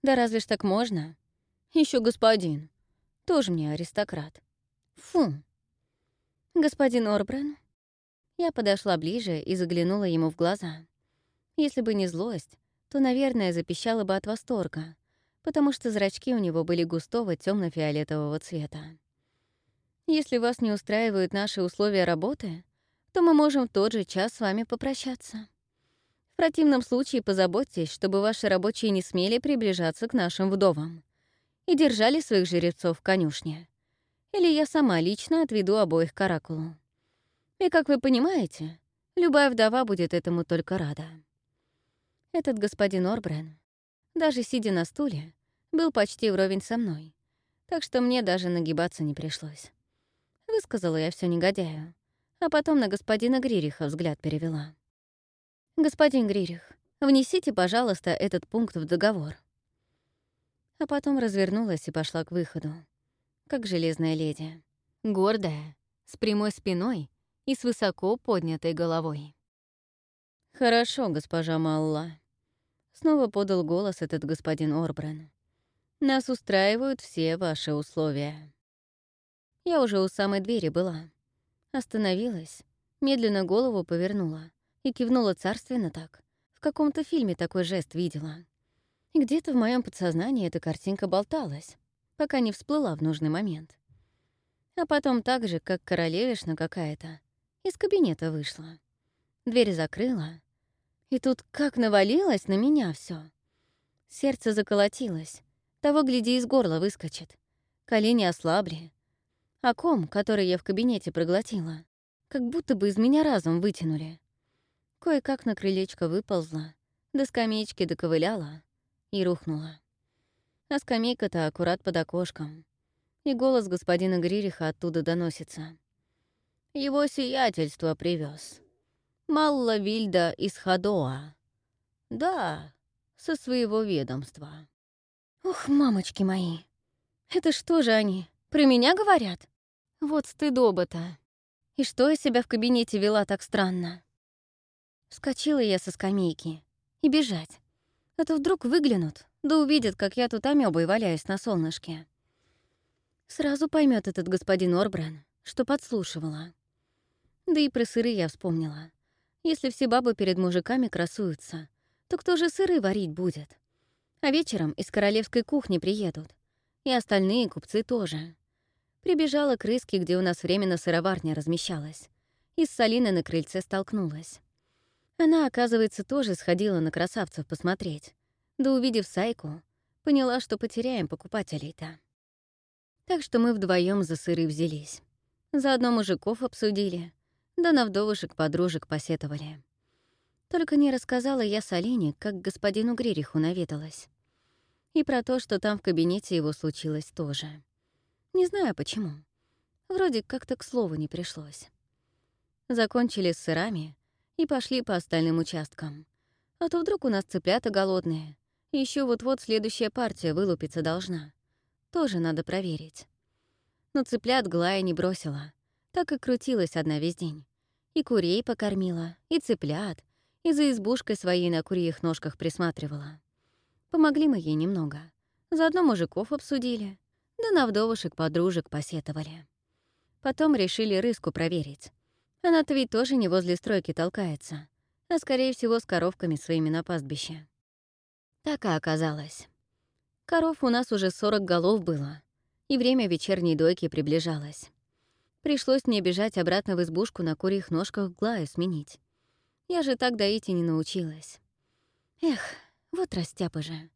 «Да разве ж так можно?» Еще господин. Тоже мне аристократ. Фу. Господин Орбран. Я подошла ближе и заглянула ему в глаза. Если бы не злость, то, наверное, запищала бы от восторга, потому что зрачки у него были густого темно фиолетового цвета. Если вас не устраивают наши условия работы, то мы можем в тот же час с вами попрощаться. В противном случае позаботьтесь, чтобы ваши рабочие не смели приближаться к нашим вдовам и держали своих жеребцов в конюшне. Или я сама лично отведу обоих к оракулу. И, как вы понимаете, любая вдова будет этому только рада. Этот господин Орбрен, даже сидя на стуле, был почти вровень со мной, так что мне даже нагибаться не пришлось. Высказала я все негодяю, а потом на господина Гририха взгляд перевела. «Господин Гририх, внесите, пожалуйста, этот пункт в договор», а потом развернулась и пошла к выходу. Как железная леди. Гордая, с прямой спиной и с высоко поднятой головой. «Хорошо, госпожа Малла», — снова подал голос этот господин Орбран. «Нас устраивают все ваши условия». Я уже у самой двери была. Остановилась, медленно голову повернула и кивнула царственно так. В каком-то фильме такой жест видела. И где-то в моем подсознании эта картинка болталась, пока не всплыла в нужный момент. А потом так же, как королевишна какая-то, из кабинета вышла. Дверь закрыла, и тут как навалилось на меня все. Сердце заколотилось, того, гляди, из горла выскочит. Колени ослабли. А ком, который я в кабинете проглотила, как будто бы из меня разум вытянули. Кое-как на крылечко выползла, до скамеечки доковыляла, и рухнула. А скамейка-то аккурат под окошком. И голос господина Гририха оттуда доносится. Его сиятельство привез. Малла Вильда из Хадоа. Да, со своего ведомства. Ух, мамочки мои. Это что же они, про меня говорят? Вот стыдоба-то. И что я себя в кабинете вела так странно? Вскочила я со скамейки. И бежать. А то вдруг выглянут, да увидят, как я тут амебой валяюсь на солнышке. Сразу поймет этот господин Орбран, что подслушивала. Да и про сыры я вспомнила. Если все бабы перед мужиками красуются, то кто же сыры варить будет? А вечером из королевской кухни приедут. И остальные купцы тоже. Прибежала к рыске, где у нас временно сыроварня размещалась. И с Салиной на крыльце столкнулась. Она, оказывается, тоже сходила на красавцев посмотреть. Да увидев Сайку, поняла, что потеряем покупателей-то. Так что мы вдвоем за сыры взялись. Заодно мужиков обсудили. Да на вдовушек подружек посетовали. Только не рассказала я Салине, как господину Гририху наведалась. И про то, что там в кабинете его случилось тоже. Не знаю почему. Вроде как-то к слову не пришлось. Закончили с сырами и пошли по остальным участкам. А то вдруг у нас цыплята голодные. Еще вот-вот следующая партия вылупиться должна. Тоже надо проверить. Но цыплят Глая не бросила. Так и крутилась одна весь день. И курей покормила, и цыплят, и за избушкой своей на курьих ножках присматривала. Помогли мы ей немного. Заодно мужиков обсудили, да на вдовушек подружек посетовали. Потом решили рыску проверить. Она-то ведь тоже не возле стройки толкается, а, скорее всего, с коровками своими на пастбище. Так и оказалось. Коров у нас уже 40 голов было, и время вечерней дойки приближалось. Пришлось мне бежать обратно в избушку на курьих ножках Глаю сменить. Я же так доить и не научилась. Эх, вот растяпа же.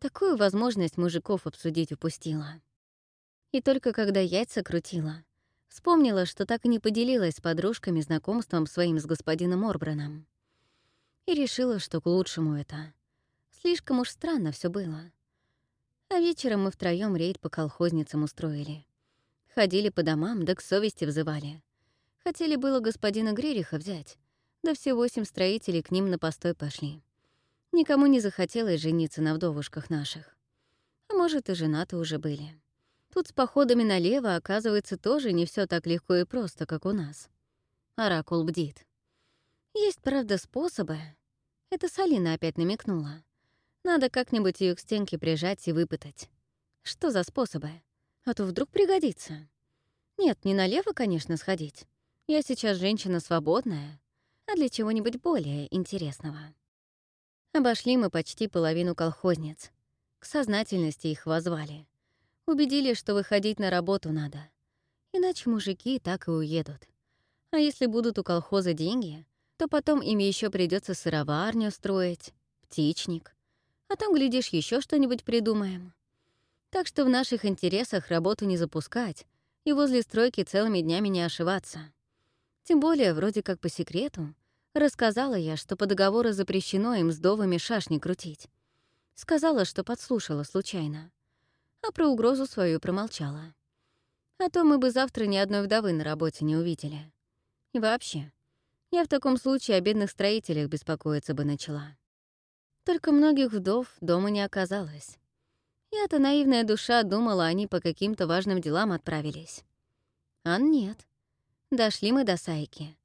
Такую возможность мужиков обсудить упустила. И только когда яйца крутила, вспомнила, что так и не поделилась с подружками знакомством своим с господином Орбраном. И решила, что к лучшему это. Слишком уж странно все было. А вечером мы втроём рейд по колхозницам устроили. Ходили по домам, да к совести взывали. Хотели было господина Гририха взять, да все восемь строителей к ним на постой пошли. Никому не захотелось жениться на вдовушках наших. А может, и женаты уже были. Тут с походами налево, оказывается, тоже не все так легко и просто, как у нас. Оракул бдит. Есть, правда, способы. Это Салина опять намекнула. Надо как-нибудь ее к стенке прижать и выпытать. Что за способы? А то вдруг пригодится. Нет, не налево, конечно, сходить. Я сейчас женщина свободная, а для чего-нибудь более интересного. Обошли мы почти половину колхозниц. К сознательности их возвали. Убедили, что выходить на работу надо. Иначе мужики так и уедут. А если будут у колхоза деньги, то потом им еще придется сыроварню строить, птичник, а там, глядишь, еще что-нибудь придумаем. Так что в наших интересах работу не запускать и возле стройки целыми днями не ошиваться. Тем более, вроде как по секрету, рассказала я, что по договору запрещено им с довами шашни крутить. Сказала, что подслушала случайно. А про угрозу свою промолчала. А то мы бы завтра ни одной вдовы на работе не увидели. И вообще, я в таком случае о бедных строителях беспокоиться бы начала. Только многих вдов дома не оказалось. Я-то наивная душа думала, они по каким-то важным делам отправились. А нет. Дошли мы до Сайки,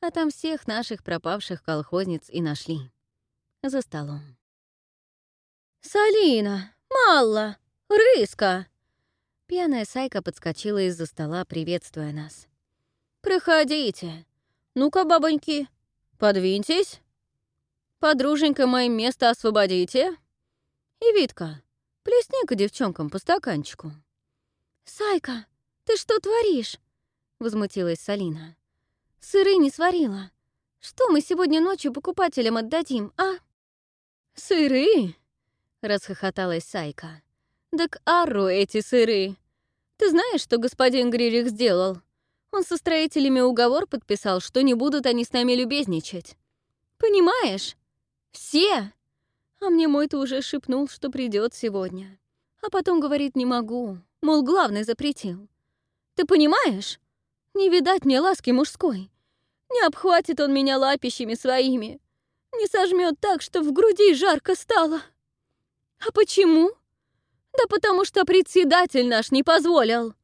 а там всех наших пропавших колхозниц и нашли. За столом. «Салина! Малла! Рыска!» Пьяная Сайка подскочила из-за стола, приветствуя нас. «Проходите. Ну-ка, бабоньки, подвиньтесь». Подруженька, моим место освободите. И Витка, плесни-ка девчонкам по стаканчику. «Сайка, ты что творишь?» — возмутилась Салина. «Сыры не сварила. Что мы сегодня ночью покупателям отдадим, а?» «Сыры?» — расхохоталась Сайка. «Да к Арру эти сыры. Ты знаешь, что господин Гририх сделал? Он со строителями уговор подписал, что не будут они с нами любезничать. Понимаешь? Все! А мне мой-то уже шепнул, что придет сегодня. А потом говорит, не могу. Мол, главный запретил. Ты понимаешь? Не видать мне ласки мужской. Не обхватит он меня лапищами своими. Не сожмет так, что в груди жарко стало. А почему? Да потому что председатель наш не позволил.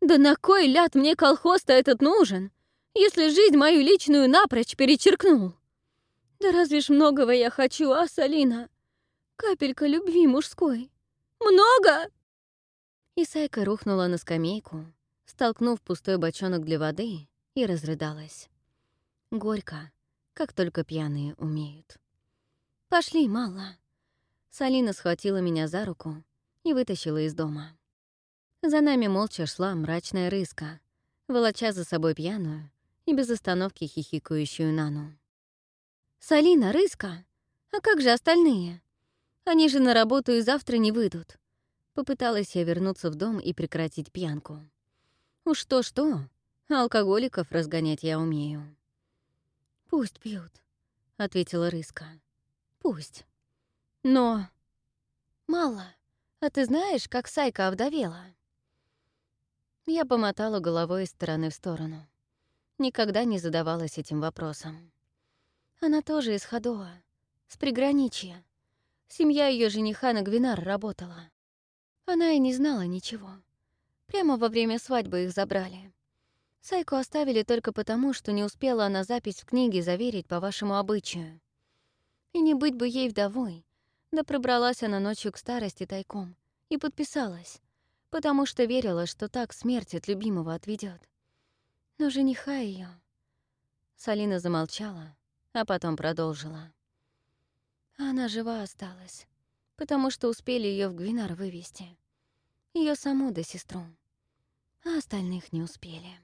Да на кой ляд мне колхоз-то этот нужен, если жизнь мою личную напрочь перечеркнул? Да разве ж многого я хочу, а, Салина? Капелька любви мужской. Много!» Исайка рухнула на скамейку, столкнув пустой бочонок для воды, и разрыдалась. Горько, как только пьяные умеют. «Пошли, мало!» Салина схватила меня за руку и вытащила из дома. За нами молча шла мрачная рыска, волоча за собой пьяную и без остановки хихикающую Нану. «Салина, Рыска, а как же остальные? Они же на работу и завтра не выйдут». Попыталась я вернуться в дом и прекратить пьянку. Уж то-что, Алкоголиков разгонять я умею. «Пусть пьют», — ответила Рыска. «Пусть. Но...» «Мало. А ты знаешь, как Сайка овдовела?» Я помотала головой из стороны в сторону. Никогда не задавалась этим вопросом. Она тоже из Ходоа, с приграничья. Семья ее жениха на Гвинар работала. Она и не знала ничего. Прямо во время свадьбы их забрали. Сайку оставили только потому, что не успела она запись в книге заверить по вашему обычаю. И не быть бы ей вдовой, да пробралась она ночью к старости тайком и подписалась, потому что верила, что так смерть от любимого отведет. Но жениха ее. Салина замолчала, а потом продолжила. Она жива осталась, потому что успели ее в Гвинар вывести. Ее саму да сестру. А остальных не успели.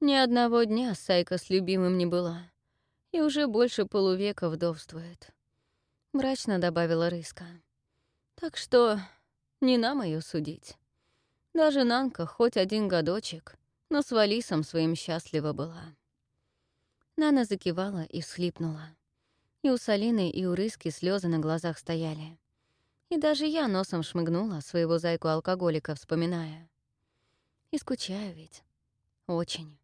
Ни одного дня Сайка с любимым не была. И уже больше полувека вдовствует. Мрачно добавила Рыска. Так что не нам ее судить. Даже Нанка хоть один годочек, но с Валисом своим счастлива была. Нана закивала и всхлипнула. И у Салины, и у Рыски слезы на глазах стояли. И даже я носом шмыгнула своего зайку-алкоголика, вспоминая. И скучаю ведь. Очень.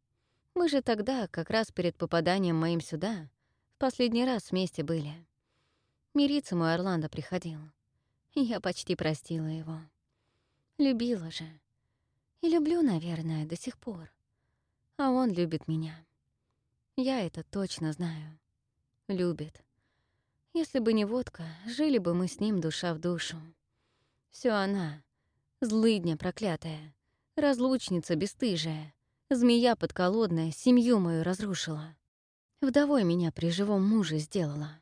Мы же тогда, как раз перед попаданием моим сюда, в последний раз вместе были. Мириться мой Орландо приходил. И я почти простила его. Любила же. И люблю, наверное, до сих пор. А он любит меня. Я это точно знаю. Любит. Если бы не водка, жили бы мы с ним душа в душу. Все она, злыдня проклятая, разлучница бесстыжая, Змея подколодная семью мою разрушила. Вдовой меня при живом муже сделала.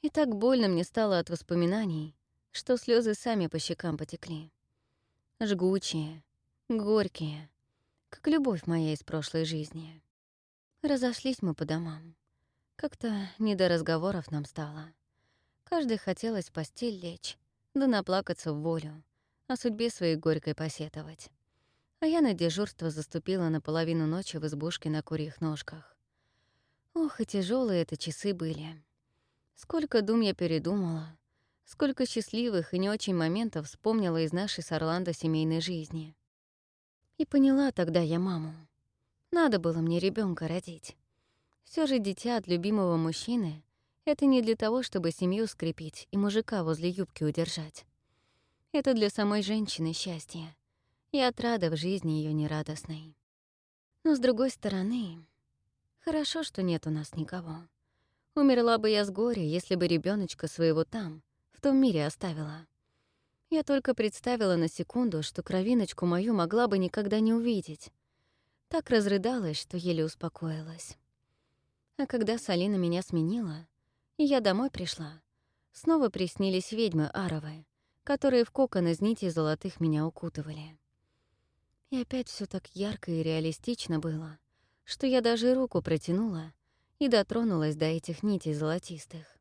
И так больно мне стало от воспоминаний, что слезы сами по щекам потекли. Жгучие, горькие, как любовь моя из прошлой жизни. Разошлись мы по домам. Как-то не до разговоров нам стало. Каждый хотелось в постель лечь, да наплакаться в волю, о судьбе своей горькой посетовать а я на дежурство заступила на половину ночи в избушке на курьих ножках. Ох, и тяжелые это часы были. Сколько дум я передумала, сколько счастливых и не очень моментов вспомнила из нашей с Орландо семейной жизни. И поняла тогда я маму. Надо было мне ребенка родить. Все же дитя от любимого мужчины — это не для того, чтобы семью скрепить и мужика возле юбки удержать. Это для самой женщины счастье и отрада в жизни ее нерадостной. Но с другой стороны, хорошо, что нет у нас никого. Умерла бы я с горя, если бы ребеночка своего там, в том мире оставила. Я только представила на секунду, что кровиночку мою могла бы никогда не увидеть. Так разрыдалась, что еле успокоилась. А когда Салина меня сменила, и я домой пришла, снова приснились ведьмы Аровы, которые в кокон из нитей золотых меня укутывали. И опять все так ярко и реалистично было, что я даже руку протянула и дотронулась до этих нитей золотистых.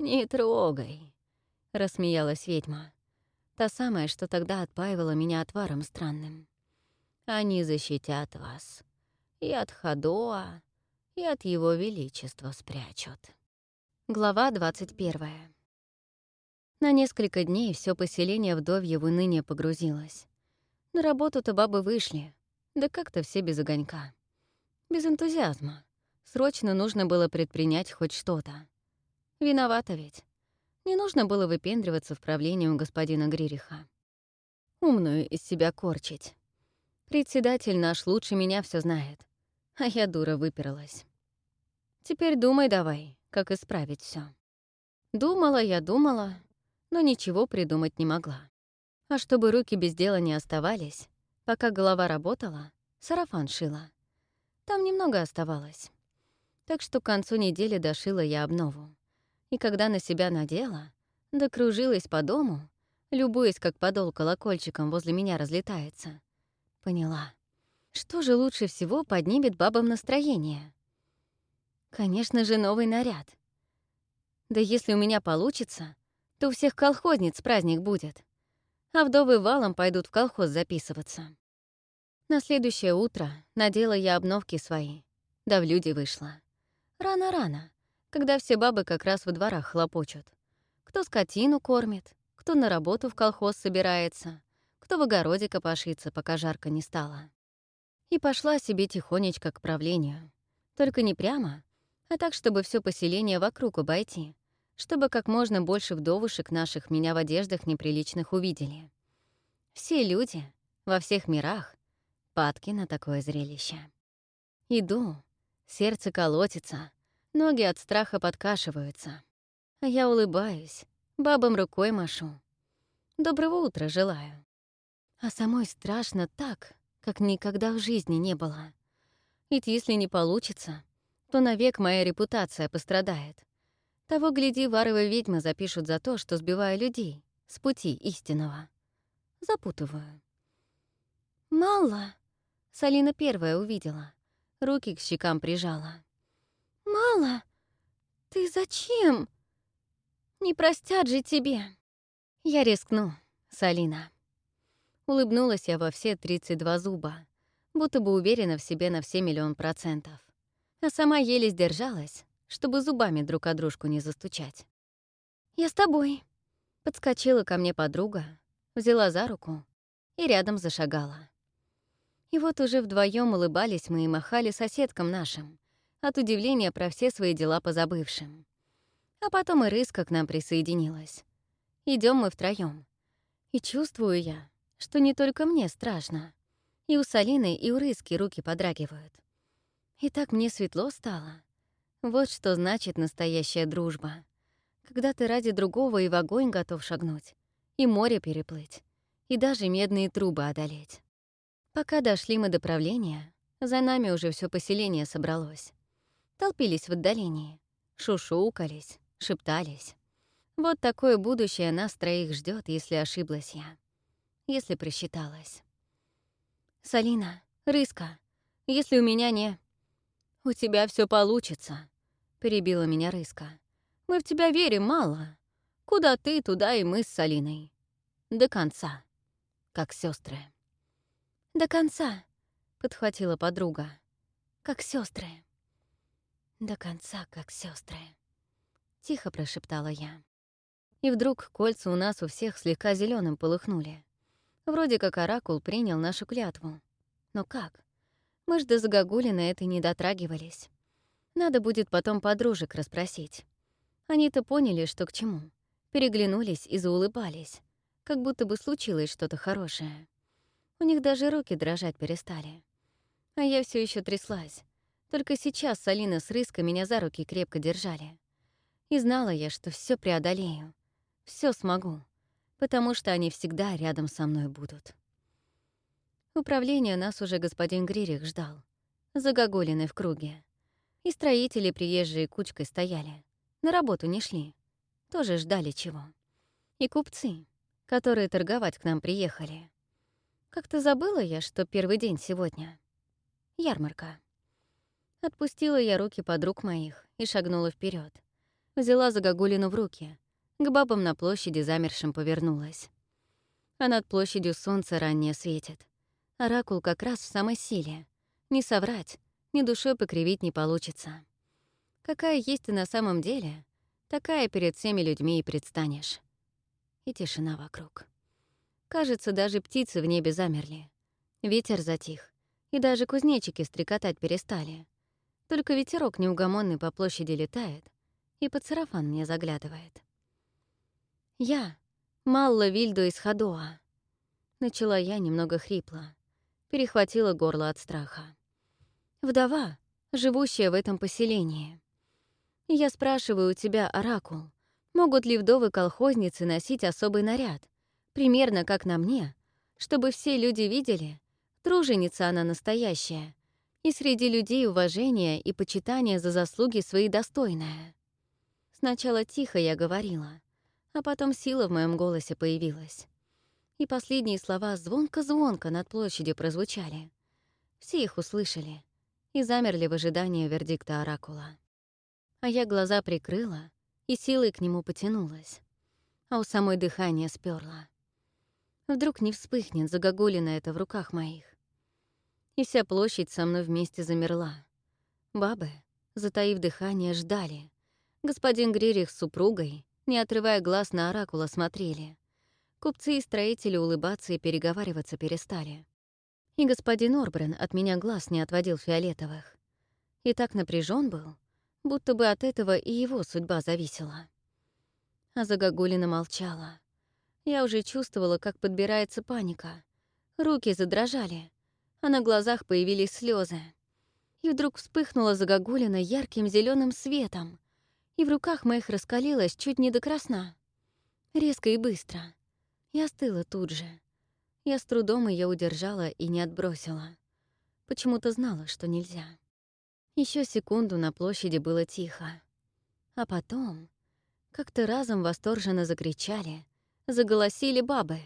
«Не трогай», — рассмеялась ведьма. Та самая, что тогда отпаивала меня отваром странным. «Они защитят вас. И от Хадоа, и от его величества спрячут». Глава 21. На несколько дней все поселение вдовье в уныние погрузилось. На работу-то бабы вышли, да как-то все без огонька. Без энтузиазма. Срочно нужно было предпринять хоть что-то. Виновата ведь. Не нужно было выпендриваться в правлении у господина Гририха. Умную из себя корчить. Председатель наш лучше меня все знает, а я дура выперлась. Теперь думай давай, как исправить все. Думала я, думала, но ничего придумать не могла. А чтобы руки без дела не оставались, пока голова работала, сарафан шила. Там немного оставалось. Так что к концу недели дошила я обнову. И когда на себя надела, докружилась по дому, любуясь, как подол колокольчиком возле меня разлетается, поняла, что же лучше всего поднимет бабам настроение. Конечно же, новый наряд. Да если у меня получится, то у всех колхозниц праздник будет а вдовы валом пойдут в колхоз записываться. На следующее утро надела я обновки свои, да в люди вышла. Рано-рано, когда все бабы как раз во дворах хлопочут. Кто скотину кормит, кто на работу в колхоз собирается, кто в огороде копошится, пока жарко не стало. И пошла себе тихонечко к правлению. Только не прямо, а так, чтобы все поселение вокруг обойти, чтобы как можно больше вдовушек наших меня в одеждах неприличных увидели. Все люди во всех мирах падки на такое зрелище. Иду, сердце колотится, ноги от страха подкашиваются. А я улыбаюсь, бабам рукой машу. Доброго утра желаю. А самой страшно так, как никогда в жизни не было. Ведь если не получится, то навек моя репутация пострадает. Того, гляди, варовые ведьмы запишут за то, что сбиваю людей с пути истинного. Запутываю. «Мало!» — Салина первая увидела. Руки к щекам прижала. «Мало! Ты зачем? Не простят же тебе!» «Я рискну, Салина». Улыбнулась я во все 32 зуба, будто бы уверена в себе на все миллион процентов. А сама еле сдержалась, чтобы зубами друг о дружку не застучать. «Я с тобой», — подскочила ко мне подруга, взяла за руку и рядом зашагала. И вот уже вдвоем улыбались мы и махали соседкам нашим, от удивления про все свои дела позабывшим. А потом и Рыска к нам присоединилась. Идем мы втроем. И чувствую я, что не только мне страшно. И у Салины, и у Рыски руки подрагивают. И так мне светло стало. Вот что значит настоящая дружба. Когда ты ради другого и в огонь готов шагнуть, и море переплыть, и даже медные трубы одолеть. Пока дошли мы до правления, за нами уже все поселение собралось. Толпились в отдалении, шушукались, шептались. Вот такое будущее нас троих ждет, если ошиблась я. Если просчиталась. «Салина, Рыска, если у меня не...» «У тебя все получится», — перебила меня Рыска. «Мы в тебя верим мало. Куда ты, туда и мы с Салиной. До конца, как сестры. «До конца», — подхватила подруга. «Как сестры. «До конца, как сестры. тихо прошептала я. И вдруг кольца у нас у всех слегка зеленым полыхнули. Вроде как оракул принял нашу клятву. Но как? Мы ж до загогулины этой не дотрагивались. Надо будет потом подружек расспросить. Они-то поняли, что к чему. Переглянулись и заулыбались, как будто бы случилось что-то хорошее. У них даже руки дрожать перестали. А я все еще тряслась. Только сейчас Салина с Рыской меня за руки крепко держали. И знала я, что все преодолею. все смогу. Потому что они всегда рядом со мной будут. Управление нас уже господин Гририх ждал. Загогулины в круге. И строители приезжие кучкой стояли. На работу не шли. Тоже ждали чего. И купцы, которые торговать к нам приехали. Как-то забыла я, что первый день сегодня. Ярмарка. Отпустила я руки подруг моих и шагнула вперед. Взяла загогулину в руки. К бабам на площади замершим повернулась. А над площадью солнце раннее светит. Оракул как раз в самой силе. Не соврать, ни душой покривить не получится. Какая есть ты на самом деле, такая перед всеми людьми и предстанешь. И тишина вокруг. Кажется, даже птицы в небе замерли. Ветер затих, и даже кузнечики стрекотать перестали. Только ветерок неугомонный по площади летает и под сарафан мне заглядывает. «Я, Малла Вильдо из Хадоа», — начала я немного хрипло, перехватила горло от страха. «Вдова, живущая в этом поселении. Я спрашиваю у тебя, Оракул, могут ли вдовы-колхозницы носить особый наряд, примерно как на мне, чтобы все люди видели, труженица она настоящая, и среди людей уважение и почитание за заслуги свои достойное. Сначала тихо я говорила, а потом сила в моем голосе появилась. И последние слова звонко-звонко над площадью прозвучали. Все их услышали и замерли в ожидании вердикта Оракула. А я глаза прикрыла и силой к нему потянулась, а у самой дыхание сперло. Вдруг не вспыхнет загогулина это в руках моих. и вся площадь со мной вместе замерла. Бабы, затаив дыхание, ждали. Господин Гририх с супругой, не отрывая глаз на оракула, смотрели. Купцы и строители улыбаться и переговариваться перестали. И господин Орбрен от меня глаз не отводил фиолетовых. И так напряжен был, будто бы от этого и его судьба зависела. А Загогулина молчала. Я уже чувствовала, как подбирается паника. Руки задрожали, а на глазах появились слезы. И вдруг вспыхнула Загогулина ярким зеленым светом, и в руках моих раскалилась чуть не до красна. Резко и быстро. Я остыла тут же. Я с трудом ее удержала и не отбросила. Почему-то знала, что нельзя. Еще секунду на площади было тихо. А потом как-то разом восторженно закричали, заголосили бабы,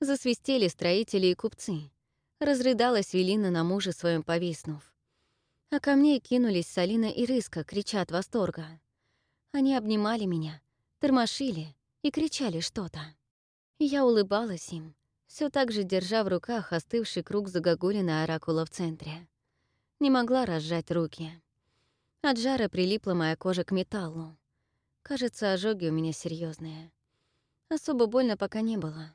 засвистели строители и купцы. Разрыдалась Велина на мужа своем повиснув. А ко мне кинулись Салина и Рыска, крича от восторга. Они обнимали меня, тормошили и кричали что-то. Я улыбалась им, все так же держа в руках остывший круг загогулина оракула в центре. Не могла разжать руки. От жара прилипла моя кожа к металлу. Кажется, ожоги у меня серьезные. Особо больно пока не было.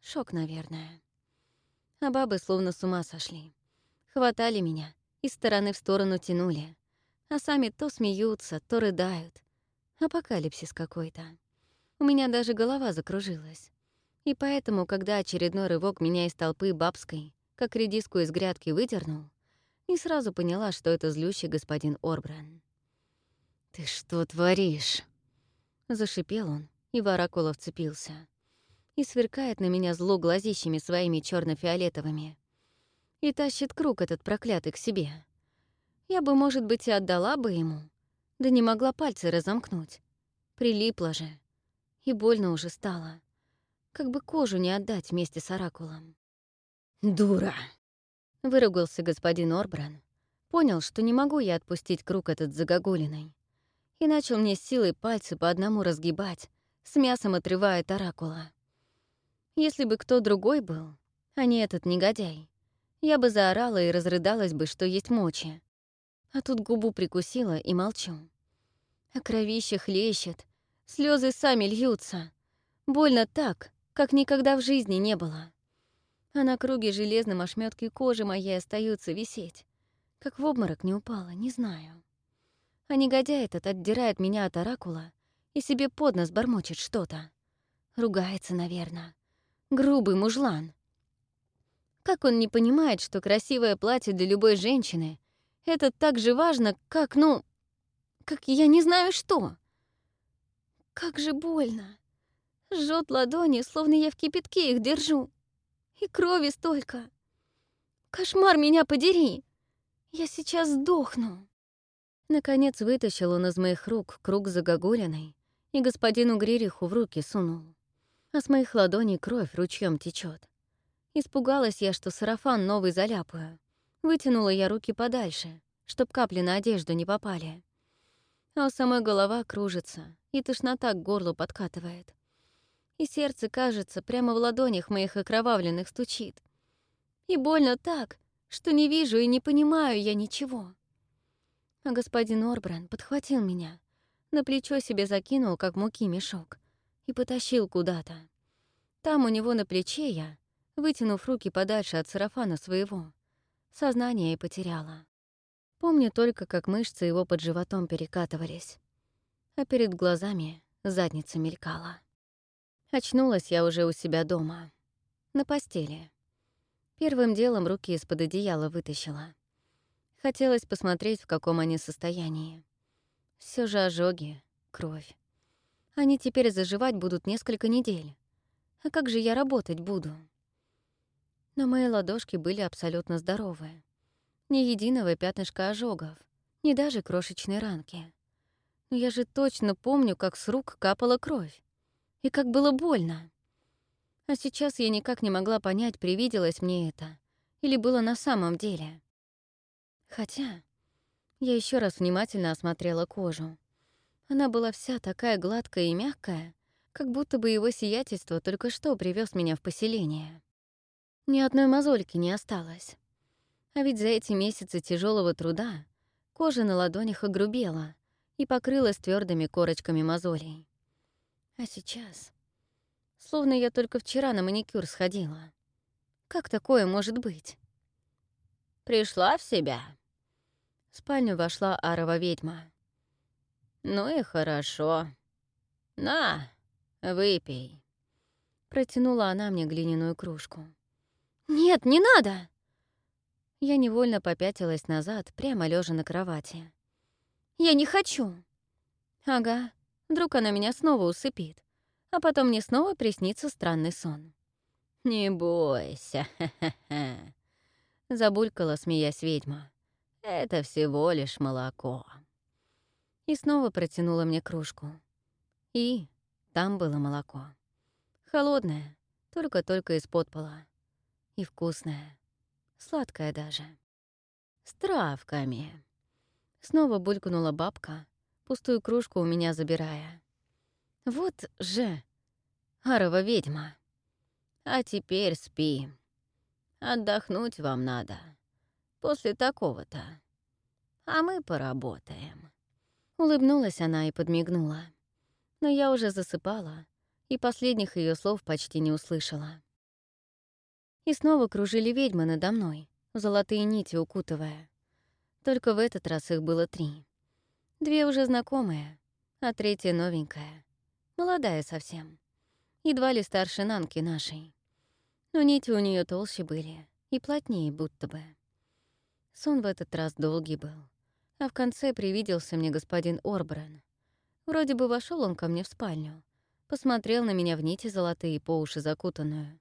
Шок, наверное. А бабы словно с ума сошли. Хватали меня, из стороны в сторону тянули. А сами то смеются, то рыдают. Апокалипсис какой-то. У меня даже голова закружилась. И поэтому, когда очередной рывок меня из толпы бабской, как редиску из грядки, выдернул, и сразу поняла, что это злющий господин Орбран. «Ты что творишь?» Зашипел он, и в оракула вцепился. И сверкает на меня зло глазищами своими черно фиолетовыми И тащит круг этот проклятый к себе. Я бы, может быть, и отдала бы ему, да не могла пальцы разомкнуть. Прилипла же. И больно уже стало. Как бы кожу не отдать вместе с оракулом. «Дура!» Выругался господин Орбран. Понял, что не могу я отпустить круг этот загогулиной. И начал мне силой пальцы по одному разгибать, с мясом отрывая от оракула. Если бы кто другой был, а не этот негодяй, я бы заорала и разрыдалась бы, что есть мочи. А тут губу прикусила и молчу. А кровище хлещет, слезы сами льются. Больно так, как никогда в жизни не было а на круге железном ошметке кожи моей остаются висеть. Как в обморок не упала, не знаю. А негодяй этот отдирает меня от оракула и себе под нос бормочет что-то. Ругается, наверное. Грубый мужлан. Как он не понимает, что красивое платье для любой женщины — это так же важно, как, ну... как я не знаю что. Как же больно. Жжет ладони, словно я в кипятке их держу. И крови столько. Кошмар меня подери. Я сейчас сдохну. Наконец вытащил он из моих рук круг загогулиной и господину Гририху в руки сунул. А с моих ладоней кровь ручьем течет. Испугалась я, что сарафан новый заляпаю. Вытянула я руки подальше, чтоб капли на одежду не попали. А у самой голова кружится, и тошнота к горлу подкатывает и сердце, кажется, прямо в ладонях моих окровавленных стучит. И больно так, что не вижу и не понимаю я ничего. А господин Орбран подхватил меня, на плечо себе закинул, как муки мешок, и потащил куда-то. Там у него на плече я, вытянув руки подальше от сарафана своего, сознание и потеряла. Помню только, как мышцы его под животом перекатывались, а перед глазами задница мелькала. Очнулась я уже у себя дома. На постели. Первым делом руки из-под одеяла вытащила. Хотелось посмотреть, в каком они состоянии. Все же ожоги, кровь. Они теперь заживать будут несколько недель. А как же я работать буду? Но мои ладошки были абсолютно здоровые. Ни единого пятнышка ожогов, ни даже крошечной ранки. Но я же точно помню, как с рук капала кровь. И как было больно. А сейчас я никак не могла понять, привиделось мне это или было на самом деле. Хотя я еще раз внимательно осмотрела кожу. Она была вся такая гладкая и мягкая, как будто бы его сиятельство только что привез меня в поселение. Ни одной мозольки не осталось. А ведь за эти месяцы тяжелого труда кожа на ладонях огрубела и покрылась твердыми корочками мозолей. А сейчас... Словно я только вчера на маникюр сходила. Как такое может быть? Пришла в себя. В спальню вошла арова ведьма. Ну и хорошо. На, выпей. Протянула она мне глиняную кружку. «Нет, не надо!» Я невольно попятилась назад, прямо лежа на кровати. «Я не хочу!» «Ага, вдруг она меня снова усыпит, а потом мне снова приснится странный сон». «Не бойся, ха-ха-ха!» Забулькала, смеясь ведьма. «Это всего лишь молоко». И снова протянула мне кружку. И там было молоко. Холодное, только-только из-под пола. И вкусное. Сладкое даже. С травками. Снова булькнула бабка, пустую кружку у меня забирая. Вот же, арова ведьма. А теперь спи. Отдохнуть вам надо. После такого-то. А мы поработаем. Улыбнулась она и подмигнула. Но я уже засыпала, и последних ее слов почти не услышала. И снова кружили ведьмы надо мной, золотые нити укутывая. Только в этот раз их было три. Две уже знакомые, а третья новенькая, молодая совсем. Едва ли старше Нанки нашей. Но нити у нее толще были и плотнее будто бы. Сон в этот раз долгий был. А в конце привиделся мне господин Орбран. Вроде бы вошел он ко мне в спальню, посмотрел на меня в нити золотые по уши закутанную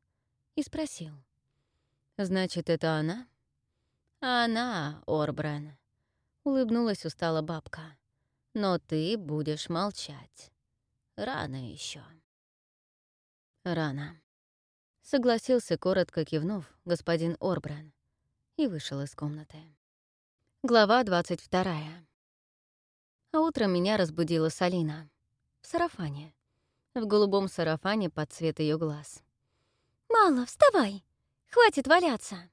и спросил. «Значит, это она?» «Она, Орбран», — улыбнулась устала бабка. «Но ты будешь молчать. Рано еще. «Рано», — согласился, коротко кивнув, господин Орбран, и вышел из комнаты. Глава 22. А утром меня разбудила Салина. В сарафане в голубом сарафане под цвет ее глаз. «Мало, вставай! Хватит валяться!»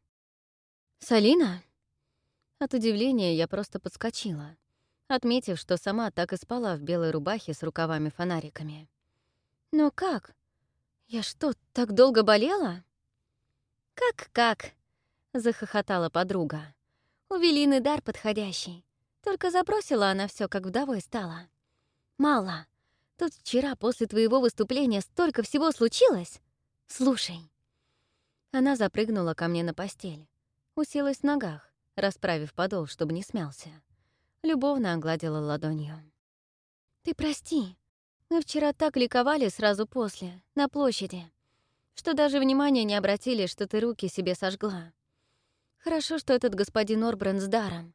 «Салина?» От удивления я просто подскочила, отметив, что сама так и спала в белой рубахе с рукавами-фонариками. «Но как? Я что, так долго болела?» «Как-как?» — захохотала подруга. «У Велины дар подходящий. Только забросила она все, как вдовой стала. Мало. Тут вчера после твоего выступления столько всего случилось. Слушай». Она запрыгнула ко мне на постель, уселась в ногах, расправив подол, чтобы не смялся. Любовно огладила ладонью. «Ты прости. Мы вчера так ликовали сразу после, на площади, что даже внимания не обратили, что ты руки себе сожгла. Хорошо, что этот господин Орбран с даром.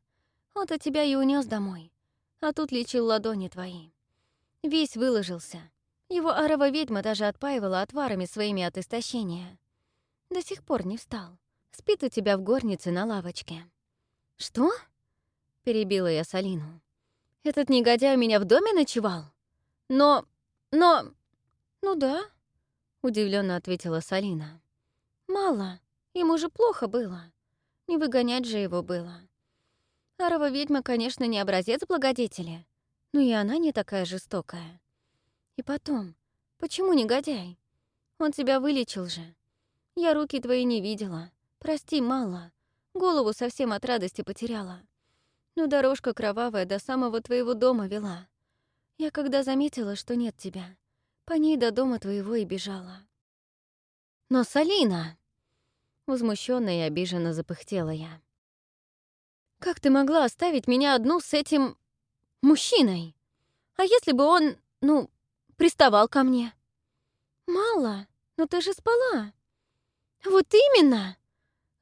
Он-то тебя и унес домой, а тут лечил ладони твои. Весь выложился. Его арова ведьма даже отпаивала отварами своими от истощения. До сих пор не встал. Спит у тебя в горнице на лавочке. «Что?» — перебила я Салину. «Этот негодяй у меня в доме ночевал? Но... но...» «Ну да», — удивленно ответила Салина. «Мало. Ему же плохо было. Не выгонять же его было. Арова ведьма, конечно, не образец благодетеля, но и она не такая жестокая. И потом, почему негодяй? Он тебя вылечил же. Я руки твои не видела. Прости, мало. Голову совсем от радости потеряла. Но дорожка кровавая до самого твоего дома вела. Я когда заметила, что нет тебя, по ней до дома твоего и бежала. Но Салина! Возмущенно и обиженно запыхтела я. Как ты могла оставить меня одну с этим мужчиной. А если бы он, ну, приставал ко мне? Мало, но ты же спала. Вот именно!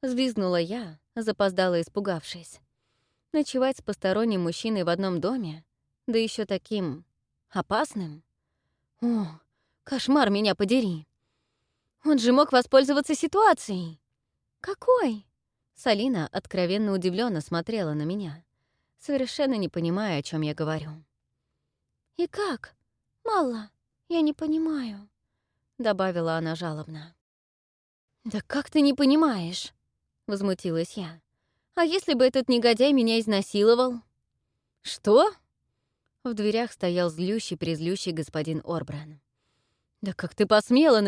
Взвизгнула я, запоздала испугавшись. Ночевать с посторонним мужчиной в одном доме, да еще таким опасным. О, кошмар меня подери. Он же мог воспользоваться ситуацией. Какой? Салина откровенно удивленно смотрела на меня совершенно не понимая, о чем я говорю. «И как? Мало, я не понимаю», — добавила она жалобно. «Да как ты не понимаешь?» — возмутилась я. А если бы этот негодяй меня изнасиловал? Что? В дверях стоял злющий-призлющий господин Орбран. «Да как ты посмела